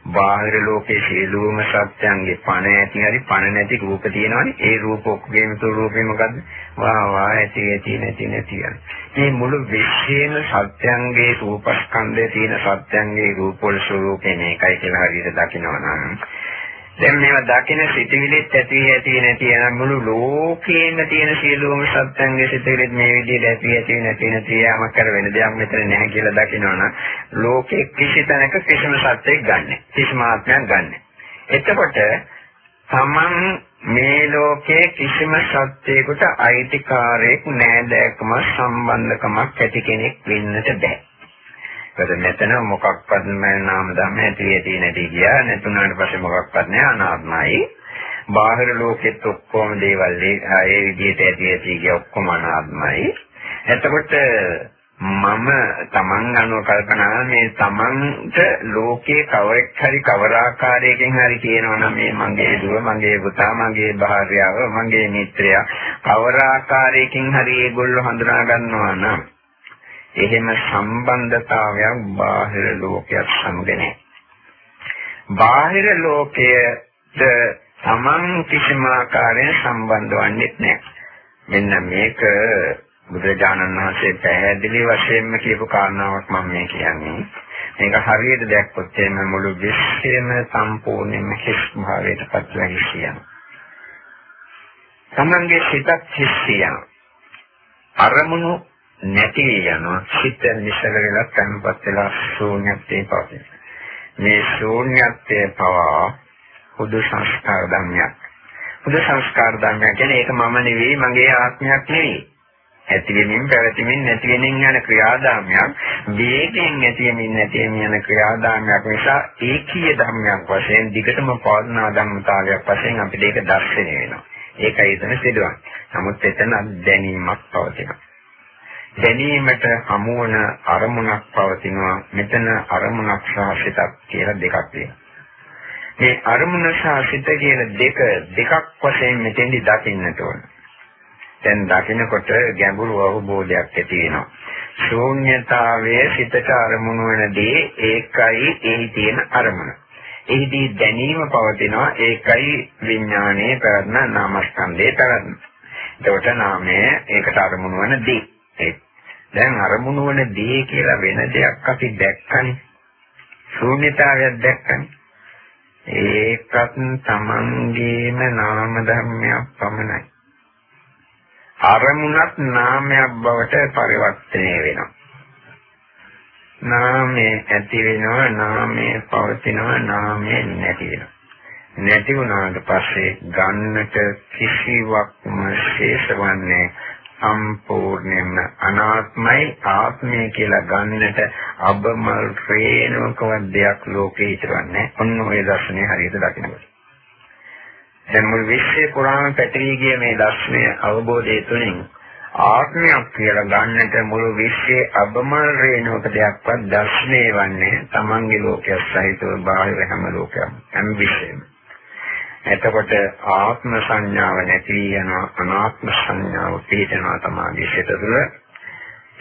බාහිර ලෝකයේ සියලුම සත්‍යයන්ගේ පණ ඇති හරි පණ නැති රූප තියෙනවනේ. ඒ රූප ඔක්කොගේම තු රූපේ මොකද්ද? වා වා ඇති ඇති නැති නැති යන. මේ මුළු විශ්වයේම සත්‍යයන්ගේ රූපස්කන්ධයේ තියෙන සත්‍යයන්ගේ රූපවල ස්වરૂපේ මේකයි කියලා හරියට දකිනවා නම් දැන් මේවා දකින සිටිවිලිත් ඇති ඇති නැති යන මුළු ලෝකේම තියෙන සියලුම සත්‍යංගේ සිටිවිලිත් මේ විදිහට ඇති ඇති නැති නැති යමක් කර වෙන දෙයක් මෙතන නැහැ කියලා දකිනවනම් ලෝකේ කිසි තැනක කිසිම සත්‍යයක් ගන්න කිසිම ආත්මයක් ගන්න. එතකොට තමන් මේ ලෝකේ කිසිම සත්‍යයකට අයිතිකාරයක් නෑදෑකම සම්බන්ධකමක් ඇති කෙනෙක් වෙන්නට බෑ. ඒකට මෙතන මොකක්වත් නාම ධර්ම ඇති ඇති නැති කියා නැතුණාට පස්සේ මොකක්වත් නෑ අනාත්මයි. බාහිර ලෝකෙත් ඔක්කොම දේවල් ඒ විදිහට ඇති ඇති කිය ඔක්කොම අනාත්මයි. එතකොට මම තමන් අනුව කල්පනා මේ තමන්ට ලෝකේ කවරෙක් හරි කවර ආකාරයකින් හරි කියනවා නම් මේ මගේ දුව මගේ පුතා මගේ භාර්යාව මගේ මිත්‍රයා කවර ආකාරයකින් හරි ඒගොල්ලෝ හඳුනා ගන්නවා නම් එහෙම සම්බන්ධතාවයක් බාහිර ලෝකයක් සමග නැහැ. බාහිර ලෝකයට තමන් කිසිම ආකාරයෙන් සම්බන්ධ වන්නේ නැහැ. මෙන්න මේක බුදුරජාණන් වහන්සේ පැහැදිලි වශයෙන්ම කියපු කාරණාවක් මම මේ කියන්නේ. මේක හරියට දැක්කොත් එන්න මුළු විශ්වයම සම්පූර්ණයෙන්ම හිස් භාවයට පත්ලා හිසියන. තමන්ගේ සිතත් හිසියන. අරමුණු නැති යනවා සිත නිසල වෙලා තැන්පත් වෙලා ශූන්‍යත්වයේ පවතින. මේ ශූන්‍යත්වයේ පවා හුදු සංස්කාර ධර්මයක්. හුදු සංස්කාර ධර්මයක් කියන්නේ ඒක මම නෙවෙයි මගේ ආත්මයක් නෙවෙයි. ඇති වෙමින් පැවතීමින් නැති වෙමින් යන ක්‍රියාදාමයක් වේගයෙන් ඇති වෙමින් නැති වෙමින් යන ක්‍රියාදාමයක් නිසා ඒකීය ධර්මයක් වශයෙන් දිගටම පවර්ණා ධර්මතාවයක් වශයෙන් අපිට ඒක දැర్శණය වෙනවා. ඒකයි එතන සිදුවන්නේ. නමුත් එතන දැනීමක් පවතිනවා. දැනීමට හමුවන අරමුණක් පවතිනවා. මෙතන අරමුණක් සහ සිතක් කියලා දෙකක් තියෙනවා. මේ අරමුණ සහ සිත කියන දෙක දෙකක් වශයෙන් මෙතෙන්දි දකින්නට ඕන. දැන් දකිනකොට ගැඹුරු අවබෝධයක් ඇති වෙනවා. ශූන්‍යතාවයේ සිතට අරමුණු වෙනදී ඒකයි එහි තියෙන අරමුණ. එහිදී දැනීම පවතිනවා ඒකයි විඥානයේ පැවැත්ම නාමස්කන්ධයේ පැවැත්ම. එතකොට නාමය ඒකට අරමුණු වෙන දේ. දැන් අරමුණු වෙන දේ කියලා වෙන දෙයක් අපි දැක්කනේ. ශූන්‍යතාවයක් දැක්කනේ. ඒකත් තමන්ගේම නාම ධර්මයක් පමණයි. අරමුණත් නාමයක් බවට පරිවර්තනය වෙනවා. නාමයේ ඇති වෙනවා නාමයේ පවතිනවා නාමයේ නැති වෙනවා. නැති වුණාට පස්සේ ගන්නට කිසිවක්ම ශේෂවන්නේ සම්පූර්ණයෙන්ම අනාත්මයි ආත්මය කියලා ගන්නට අබමල් රේණුකවත් දෙයක් ලෝකේ හිතවන්නේ. ඔන්න ඔය දර්ශනය හරියට දකිනකොට. දැන් මුළු විශ්වය පුරාම පැතිරී ගිය මේ දර්ශනය අවබෝධය තුළින් ආත්මයක් කියලා ගන්නට මුළු විශ්වයේ අබමල් රේණුක දෙයක්වත් දර්ශනය වන්නේ තමන්ගේ ලෝකයක් සහිතව බාහිර හැම ලෝකයක්ම හැම විශ්වයම. එතකොට ආත්ම සංඥාව නැති යනවා අනාත්ම සංඥාව පිළිතනවා තමයි සිත තුළ.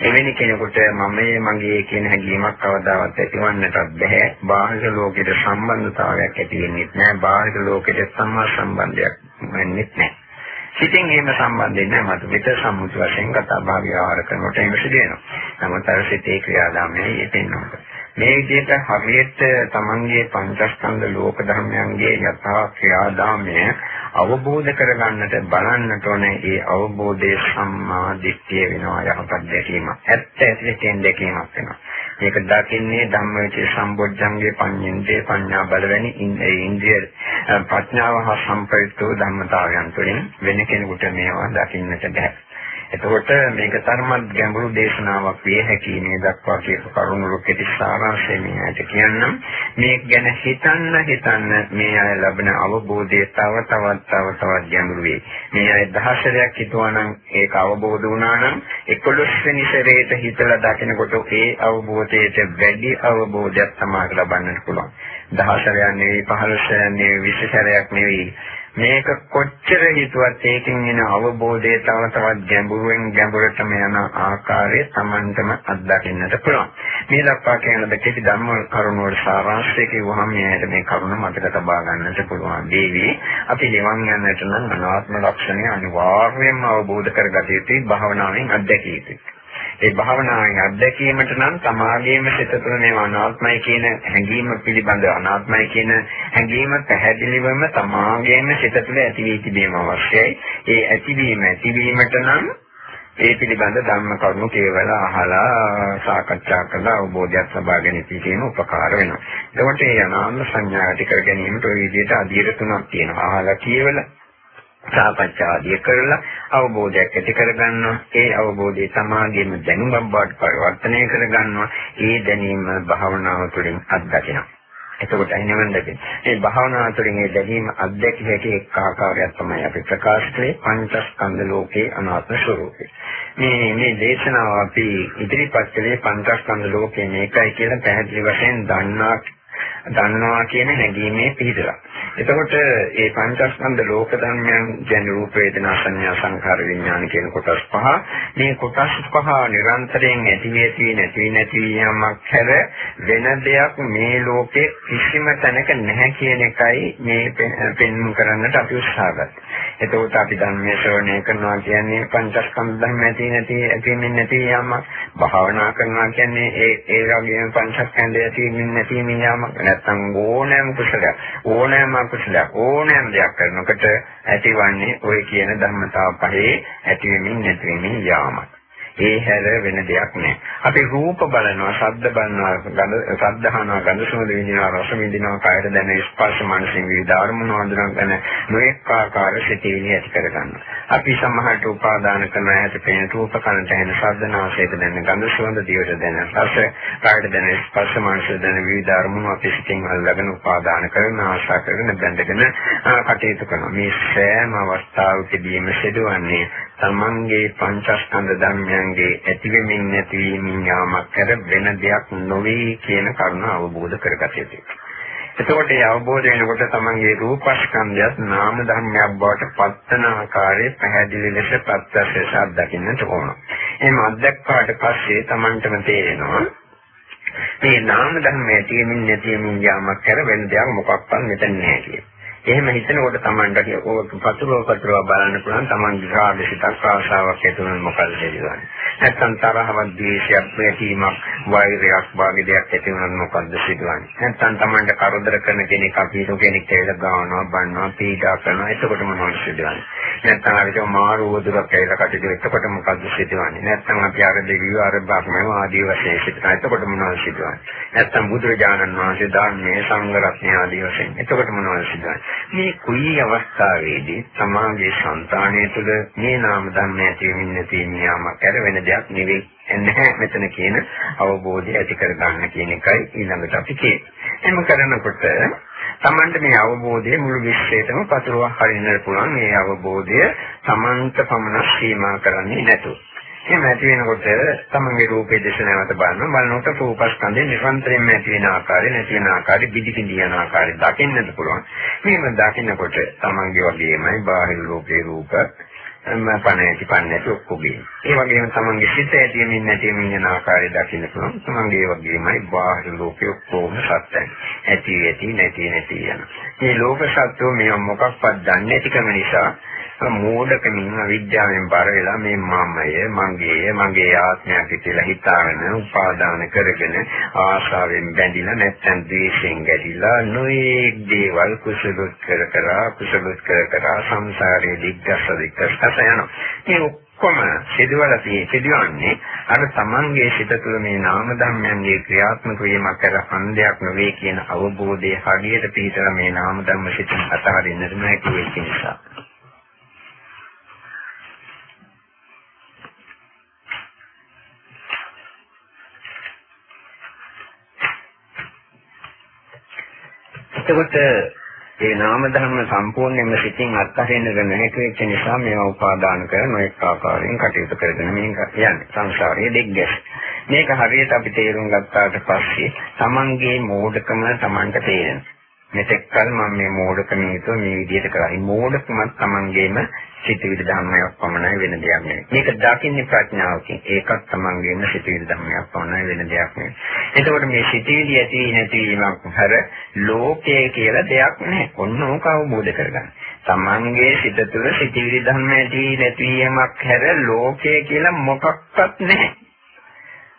එවැනි කෙනෙකුට මමයේ මගේ කියන හැඟීමක් කවදාවත් ඇතිවන්නටත් බැහැ. බාහිර ලෝකෙට සම්බන්ධතාවයක් ඇති වෙන්නේ නැහැ. බාහිර ලෝකෙට සම්මා සම්බන්ධයක් වෙන්නේ නැහැ. සිතින් එහෙම සම්බන්ධෙන්නේ නැහැ. මත පිට සම්මුති වශයෙන් කතා බහ විවහාර කරනකොට එහෙම සිදු වෙනවා. නමුත් අර සිතේ ක්‍රියාදාමයේ යෙදෙනවා මේ විදිහට හරියට තමන්ගේ පංචස්කන්ධ ලෝක ධර්මයන්ගේ යථා ක්‍රියාදාමය අවබෝධ කරගන්නට බලන්නට ඕනේ ඒ අවබෝධයේ සම්මා දිට්ඨිය වෙනවා යහපත් දැකීම. ඇත්ත ඇත්තටම දැකීමක් වෙනවා. මේක දකින්නේ ධම්මවිචේ සම්බොජ්ජංගේ පඤ්ඤෙන්දේ පඤ්ඤා බලවැනි ඉන්ද්‍රිය ප්‍රඥාව හා සම්ප්‍රයුක්ත ධර්මතාවයන් තුළින් වෙන කෙනෙකුට මේවා දකින්නට බැහැ. එතකොට මේක තරමත් ගැඹුරු දේශනාවක් විය හැකි මේ දක්වා කියපු කරුණු රුකෙටි සාරාංශය මේ ඇයිද කියන්නම්. මේ ගැන හිතන්න හිතන්න මේ අය ලබන අවබෝධය තව තවත් තව තවත් ගැඹුරු වෙයි. මේ අය දහසරයක් හිතුවා නම් ඒක අවබෝධ වුණා නම් 11 වෙනි සැරේට හිතලා දකිනකොට ඒ අවබෝධයට වැඩි අවබෝධයක් තමයි ලබන්නට පුළුවන්. දහසරයක් නෙවෙයි 15 නෙවෙයි 20 සැරයක් නෙවෙයි. මේක කොච්චර හිතුවත් ඒකෙන් එන අවබෝධය තව තවත් ගැඹුරුවෙන් ගැඹුරටම යන ආකාරය Tamanටම අත්දකින්නට පුළුවන්. මේ දක්වා කියන දෙකේ ධර්ම කරුණ වල සාරාංශය කිව්වහම මේකට මේ කරුණ මතක තබා ගන්නට පුළුවන්. දේවි අපි නිවන් යන්නට නම් අනාත්ම ලක්ෂණය අනිවාර්යයෙන්ම අවබෝධ කරගත යුතුයි භාවනාවෙන් අත්දැකිය යුතුයි. ඒ භාවනාවෙන් අත්දැකීමට නම් තමාගේම සිත තුළ මේ අනාත්මයි කියන හැඟීම පිළිබඳ අනාත්මයි කියන හැඟීම පැහැදිලිවම තමාගේම සිත තුළ ඇති වී තිබීම අවශ්‍යයි. ඒ ඇතිවීම ඇතිවීමට නම් ඒ පිළිබඳ ධර්ම කරුණු කේවල අහලා සාකච්ඡා කරලා අවබෝධයක් ලබා ගැනීම කියන උපකාර වෙනවා. එතකොට මේ අනාත්ම සංඥා ඇති කර ගැනීමට ඔය විදිහට අධීර තුනක් තියෙනවා. අහලා කියවලා සාකච්ඡාදිය කරලා අවබෝධයක් ඇති කරගන්නවා. ඒ අවබෝධය සමාගයේම දැනුමක් බවට පරිවර්තනය කරගන්නවා. ඒ දැනීම භාවනාව තුළින් අත්දකිනවා. එතකොට අයිනවන් දෙන්නේ. මේ භාවනාව තුළින් මේ දැනීම අත්දැකිය හැකි එක් ආකාරයක් තමයි අපි ප්‍රකාශ කළේ පංචස්කන්ධ ලෝකේ අනාත්ම ස්වરૂපය මේ මේ දේශනාව අපි ඉදිරිපත් කළේ පංචස්කන්ධ ලෝකේ මේකයි කියලා පැහැදිලි වශයෙන් දන්නා දන්නවා කියන හැඟීමේ පිහිටලා. එතකොට මේ පංචස්කන්ධ ලෝක ධර්මයන් කියන රූප වේදනා සංඥා සංඛාර විඥාන කියන කොටස් පහ මේ කොටස් පහ නිරන්තරයෙන් ඇති වෙති නැති නැති යමක් හැර වෙන දෙයක් මේ ලෝකේ කිසිම තැනක නැහැ කියන එකයි මේ පෙන්වන්න කරන්නට අපි උත්සාහ ගත්තේ. එතකොට අපි ධර්මයේ ශ්‍රවණය කරනවා කියන්නේ පංචස්කන්ධ ධර්ම ඇති නැති ඇතිමින් නැති යාමක්. භාවනා කරනවා කියන්නේ ඒ ඒ වගේම පංචස්කන්ධය ඇතිමින් නැතිමින් යාමක්. නැත්තම් ඕනෑම කුසලයක් ඕනෑම කුසලයක් ඕනෑම දෙයක් කරනකොට ඇතිවන්නේ ওই කියන ධර්මතාව පහේ ඇතිවෙමින් නැතිවෙමින් යාමක්. ඒ හැර වෙන දෙයක් නැහැ. අපි රූප බලනවා, ශබ්ද බලනවා, ගඳ ශබ්දහනවා, ගඳ සුවඳ විඳිනවා, රස විඳිනවා, කායර දැනෙන ස්පර්ශ මනසින් විවිධ අරමුණු හඳුනාගෙන නොඑක ආකාර සිතිවිලි ඇති කරගන්නවා. අපි සමහරට උපාදාන කරන ඇයට පේන රූප කනට ඇහෙන ශබ්ද නාසයට දැනෙන ගඳ සුවඳ දිවට දැනෙන රස කායර දැනෙන ස්පර්ශ මනසට දැනෙන විවිධ අරමුණු අපි සිතින් අල්ලගෙන උපාදාන කරන ආශා කරන බැඳගෙන කටයුතු කරනවා. මේ සෑම අවස්ථාවකදීම සිදුවන්නේ තමන්ගේ පංචස්කන්ධ ධර්මයන්ගේ ඇතිවෙමින් නැතිවීමින් යාමක් කර වෙන දෙයක් නොවේ කියන කරුණ අවබෝධ කරගත යුතුයි. එතකොට ඒ අවබෝධ වෙනකොට තමන්ගේ රූපස්කන්ධයත් නාම ධර්මයක් බවට පත්තන ආකාරයේ පැහැදිලි ලෙස ප්‍රත්‍යක්ෂ අත්දකින්නට ඕන. එහෙම අත්දැක්කාට පස්සේ තමන්ටම තේරෙනවා මේ නාම ධර්මයේ තියෙමින් නැතිවීමින් යාමක් කර වෙන දෙයක් මොකක්වත් මෙතන නැහැ කියලා. එහෙම හිතනකොට Tamanට ඕක පතුරව පතුරව බලන්න පුළුවන් Tamanගේ රාග සිතක් ආශාවක් ඇති වෙන මොකද කියන්නේ. නැත්නම් තරහවක් ද්වේෂයක් ප්‍රේතීමක් වෛරයක් වාගේ දෙයක් ඇති වෙන මොකද්ද සිදුවන්නේ. නැත්නම් Tamanට කරදර කරන කෙනෙක් අපිට කෙනෙක් කියලා ගානවා බන්නවා පීඩා කරනවා එතකොට මොනවද සිදුවන්නේ. නැත්නම් අපිට මාරු වදුරක් කියලා කටයුතු එතකොට මොකද්ද සිදුවන්නේ. නැත්නම් අපි අර දෙවියෝ අර බ්‍රහ්මයෝ ආදී වශයෙන් සිදුවන එතකොට මොනවද සිදුවන්නේ. නැත්නම් බුදුරජාණන් වහන්සේ ධර්මයේ සංඝ රත්නය ආදී වශයෙන් එතකොට මොනවද සිදුවන්නේ. මේ කුයි අවස්ථාවේදී සමාගයේ సంతානය තුළ මේ නාම ධර්ම ඇතිවෙමින් නැති නියාමක් කර වෙන දෙයක් නෙවෙයි නැහැ මෙතන කියන අවබෝධය ඇති කර ගන්න කියන එකයි ඊළඟට අපි කියන්නේ. එම කරනකොට Tamante මේ අවබෝධය මුළු විශ්වයටම පතුරවා හරින්නට පුළුවන් මේ අවබෝධය Tamanta පමණ සීමා කරන්නේ නැතුව. එහෙම ඇති වෙනකොට තමන්ගේ රූපේ දේශ නැවත බලනවා. බලනකොට රූපස්කන්ධේ නිරන්තරයෙන්ම ඇති වෙන ආකාරය නැති වෙන ආකාරය පිදි පිදි යන ආකාරය දකින්නත් පුළුවන්. මේව දකින්නකොට තමන්ගේ වගේමයි බාහිර ලෝකේ රූප මම පණ ඇති පණ නැති ඔක්කොගේ ඒ වගේම තමන්ගේ සිත ඇතිවෙමින් නැතිවෙමින් යන ආකාරය දකින්න පුළුවන්. තමන්ගේ වගේමයි බාහිර ලෝකේ ඔක්කොම සත්‍යයි. ඇති ඇති නැති නැති යන. මේ ලෝක සත්‍යෝ මේ මොකක්වත් දන්නේ නැතිකම නිසා මෝඩකමින් අවිද්‍යාවෙන් බර වෙලා මේ මමය මගේ මගේ ආත්මයක් කියලා හිතාගෙන උපාදාන කරගෙන ආශාවෙන් බැඳිලා නැත්නම් ද්වේෂයෙන් ගැටිලා නොයේ දේවල් කුසලොත් කර කර කුසලොත් කර කර සංසාරයේ දිග්ගස්ස දිග්ගස්ස යනවා. මේ ඔක්කොම සිදුවලා තියෙන්නේ සිදුවන්නේ අර තමන්ගේ සිත තුළ මේ නාම ධර්මයන්ගේ ක්‍රියාත්මක වීමක් කර හන්දයක් නොවේ කියන අවබෝධයේ හරියට පිටර මේ නාම ධර්ම සිතින් අතහරින්නට නොහැකි වෙච්ච නිසා. එතකොට ඒ නාම ධර්ම සම්පූර්ණයෙන්ම සිතින් අත්හරින්න නොහැකි වෙච්ච නිසා මේවා උපාදාන කර නොඑක ආකාරයෙන් කටයුතු කරගෙන මේක යන්නේ සංසාරයේ දෙග්ගැස්. මේක හරියට අපි තේරුම් ගත්තාට පස්සේ Tamanගේ මෝඩකම Tamanට තේරෙනවා. මෙතෙක් කල මම මේ මෝඩකම හේතුව මේ විදිහට කරා. මෝඩකමත් Tamanගේම සිතිවිලි ධර්මයක් පමණයි වෙන දෙයක් නෙවෙයි. මේක දකින්නේ ප්‍රඥාවකින්. ඒකත් Tamanගේම සිතිවිලි ධර්මයක් පමණයි වෙන දෙයක් නෙවෙයි. එතකොට මේ සිතිවිලි ඇති නැතිවීමක් හැර ලෝකය කියලා දෙයක් නැහැ. ඔන්න ඕක අවබෝධ කරගන්න. Tamanගේ සිත තුළ සිතිවිලි ධර්ම ඇති නැතිවීමක් හැර ලෝකය කියලා මොකක්වත් නැහැ.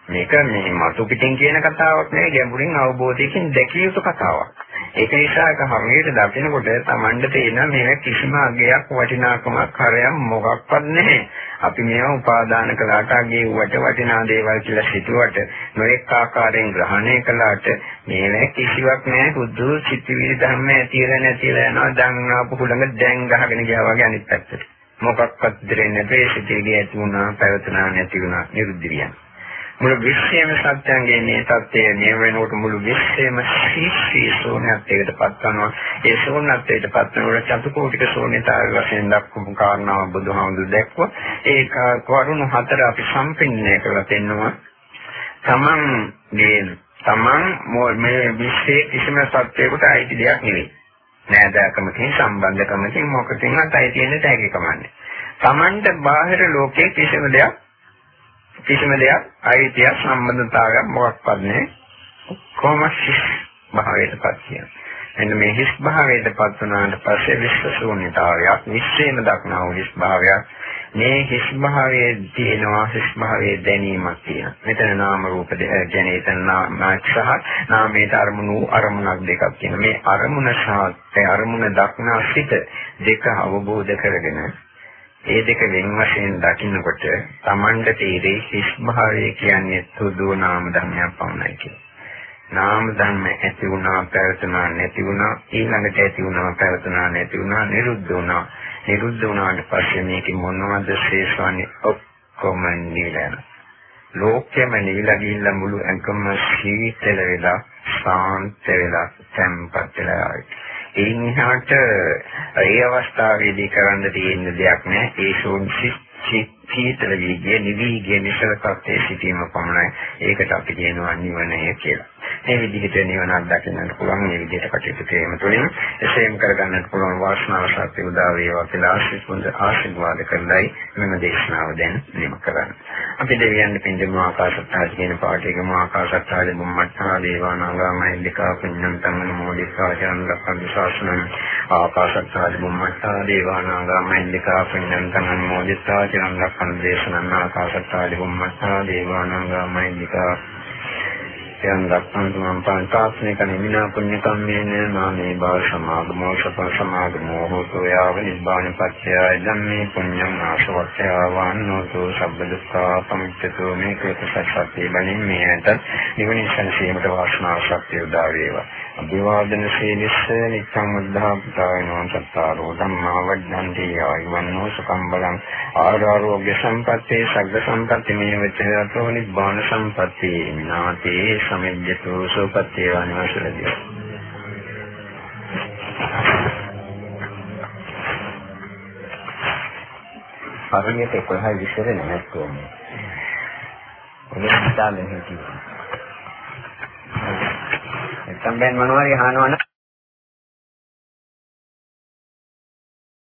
මේක මේ මතු පිටින් කියන කතාවක් නෙවෙයි ගැඹුරින් අවබෝධයකින් දැකිය යුතු කතාවක්. ඒක නිසා ඒක හරියට දකිනකොට Tamanda තේන මේක කිසිම අගයක් වටිනාකමක් හරයක් මොකක්වත් නැහැ. අපි මේවා උපාදාන කළාට අගේ වට වටිනා දේවල් කියලා හිතුවට නොඑක ආකාරයෙන් ග්‍රහණය කළාට මේවා කිසිවක් නැහැ. බුදු චිත්තවිලි ධර්ම ඇතිලා නැතිලා යනවා. දැන් ආපු කුලඟ දැන් ගහගෙන ගියා වගේ අනිත් පැත්තට. මොකක්වත් දෙරෙන්නේ නැතේ සිටිවිලි ඇති වුණා, පැවතුණා නැති වුණා, නිරුද්ධ වියන්. මුළු විශ්වයේම සත්‍යංගේ මේ தත්ත්වය මේ වෙනකොට මුළු විශ්වයේම සීසී ශූන්‍යත්වයට පත් කරනවා. ඒ ශූන්‍යත්වයට පත් වෙනකොට චතුකෝටික ශූන්‍යතාවය වශයෙන් දක්වපු කාරණාව බුදුහාමුදුරු දැක්වුවා. ඒ කරුණු හතර අපි සම්පින්නය කරලා පෙන්නවා. තමන්ගේ තමන් මේ විශ්වයේ කිසිම සත්‍යයකට අයිති දෙයක් නෙවෙයි. නෑදෑකමකින් සම්බන්ධකමකින් මොකකින්වත් අයිති වෙන්න තැකි කමන්නේ. තමන්ට බාහිර ලෝකයේ කිසිම දෙයක් කිසිම දෙයක් අයිතිය සම්බන්ධතාවයක් මොකක්වත් නැහැ. කොහොම භාවයටපත් කියන. එන්න මේ හිස් භාවයටපත් වුණාට පස්සේ විශ්වශූන්‍යතාවයක් විශ්වේම දක්නා වූ හිස් භාවයක් මේ හිස් භාවයේ තියෙනවා හිස් භාවයේ දැනීමක් තියෙනවා. මෙතන නාම රූප ගැන එතන නාමයක් සහ නාමයට අරමුණු අරමුණක් දෙකක් තියෙනවා. මේ අරමුණ සහ අරමුණ දක්නා සිට දෙක අවබෝධ කරගෙන ඒ දෙක වෙන වශයෙන් දකින්නකොට Tamanda තීරේ හිස් භාවය කියන්නේ සුදු නාම ධර්මයක් පමණයි කියලා. නාම ධර්ම ඇති වුණා පැවතුණා නැති වුණා ඊළඟට ඇති වුණා පැවතුණා නැති වුණා නිරුද්ධ වුණා. නිරුද්ධ වුණාට පස්සේ මේක මොනවද ශේෂවන්නේ ඔක්කොම නිලන ලෝකෙම නිවිලා ගිහිල්ලා මුළු ඇඟම සීතල වෙලා ශාන්ත වෙලා තැම්පත් වෙලා ඒ නිහාට ඒ අවස්ථාවේදී කරන්න තියෙන දෙයක් නෑ. ඒ ශෝන් සීතල වීගිය නිවි ගිය නිසල තත්ත්වයේ සිටීම පමණයි. ඒකට අපි කියනවා නිවනය කියලා. මේ විදිහට නිවනක් දකින්නට පුළුවන් මේ විදිහට කටයුතු කිරීම තුළින් එසේම කරගන්නට පුළුවන් වාසනාව ශක්තිය උදා වේවා කියලා ආශිර්වාද ආශිර්වාද කරලයි මෙම දේශනාව දැන් නිම කරන්නේ. අපි දෙවියන් පින්දෙමු ආකාශත්තාජ කියන පාඨයකම ආකාශත්තාජ බුම්මත්තා දේවානාගාමයි දෙකා පුඤ්ඤං තමන මොදිකා චරණ ලක්ඛන් ශාසනං ආකාශත්තාජ බුම්මත්තා දේවානාගාමයි දෙකා පුඤ්ඤං තමන මොදිකා චරණ ලක්ඛන් දේශනං ආකාශත්තාජ බුම්මත්තා දේවානාගාමයි දෙකා යම් දක්වන මම පංචාස්නේ කනේ විනා පුණ්‍ය කම්මේන නාමේ බාල සමාගමෝ සප සමාගමෝ හෝතෝ යාව නිබ්බාන පත්‍ය ධම්මේ පුඤ්ඤං ආශවත්‍ය වන්නෝතෝ සබ්බ දුක්ඛා පමිච්ඡතෝ මේ කේත සත්‍යය බණින් මේකට නිවනින් සංසීමට වාසනාව ශක්තිය උදා වේවා. අභිවාදන සීලිස්ස නිච්ඡං මුද්ධාප්තායනෝ සත්තාරෝ ධම්මා වද්ධන්ති ආයුවන්නෝ සුඛං බලං ආරෝග්‍ය සම්පත්තේ සග්ග සම්පatti මේවච රතෝ නිබ්බාන සම්පatti නාතේ සමිජ්ජතු සෝපත්තේ වනිවසලදී පරිණිත 11 විතර නැත්නම් ඔය හිතාලෙන් හිටියේ. නැත්නම් බෑන් මොනවාරි අහනවා නම්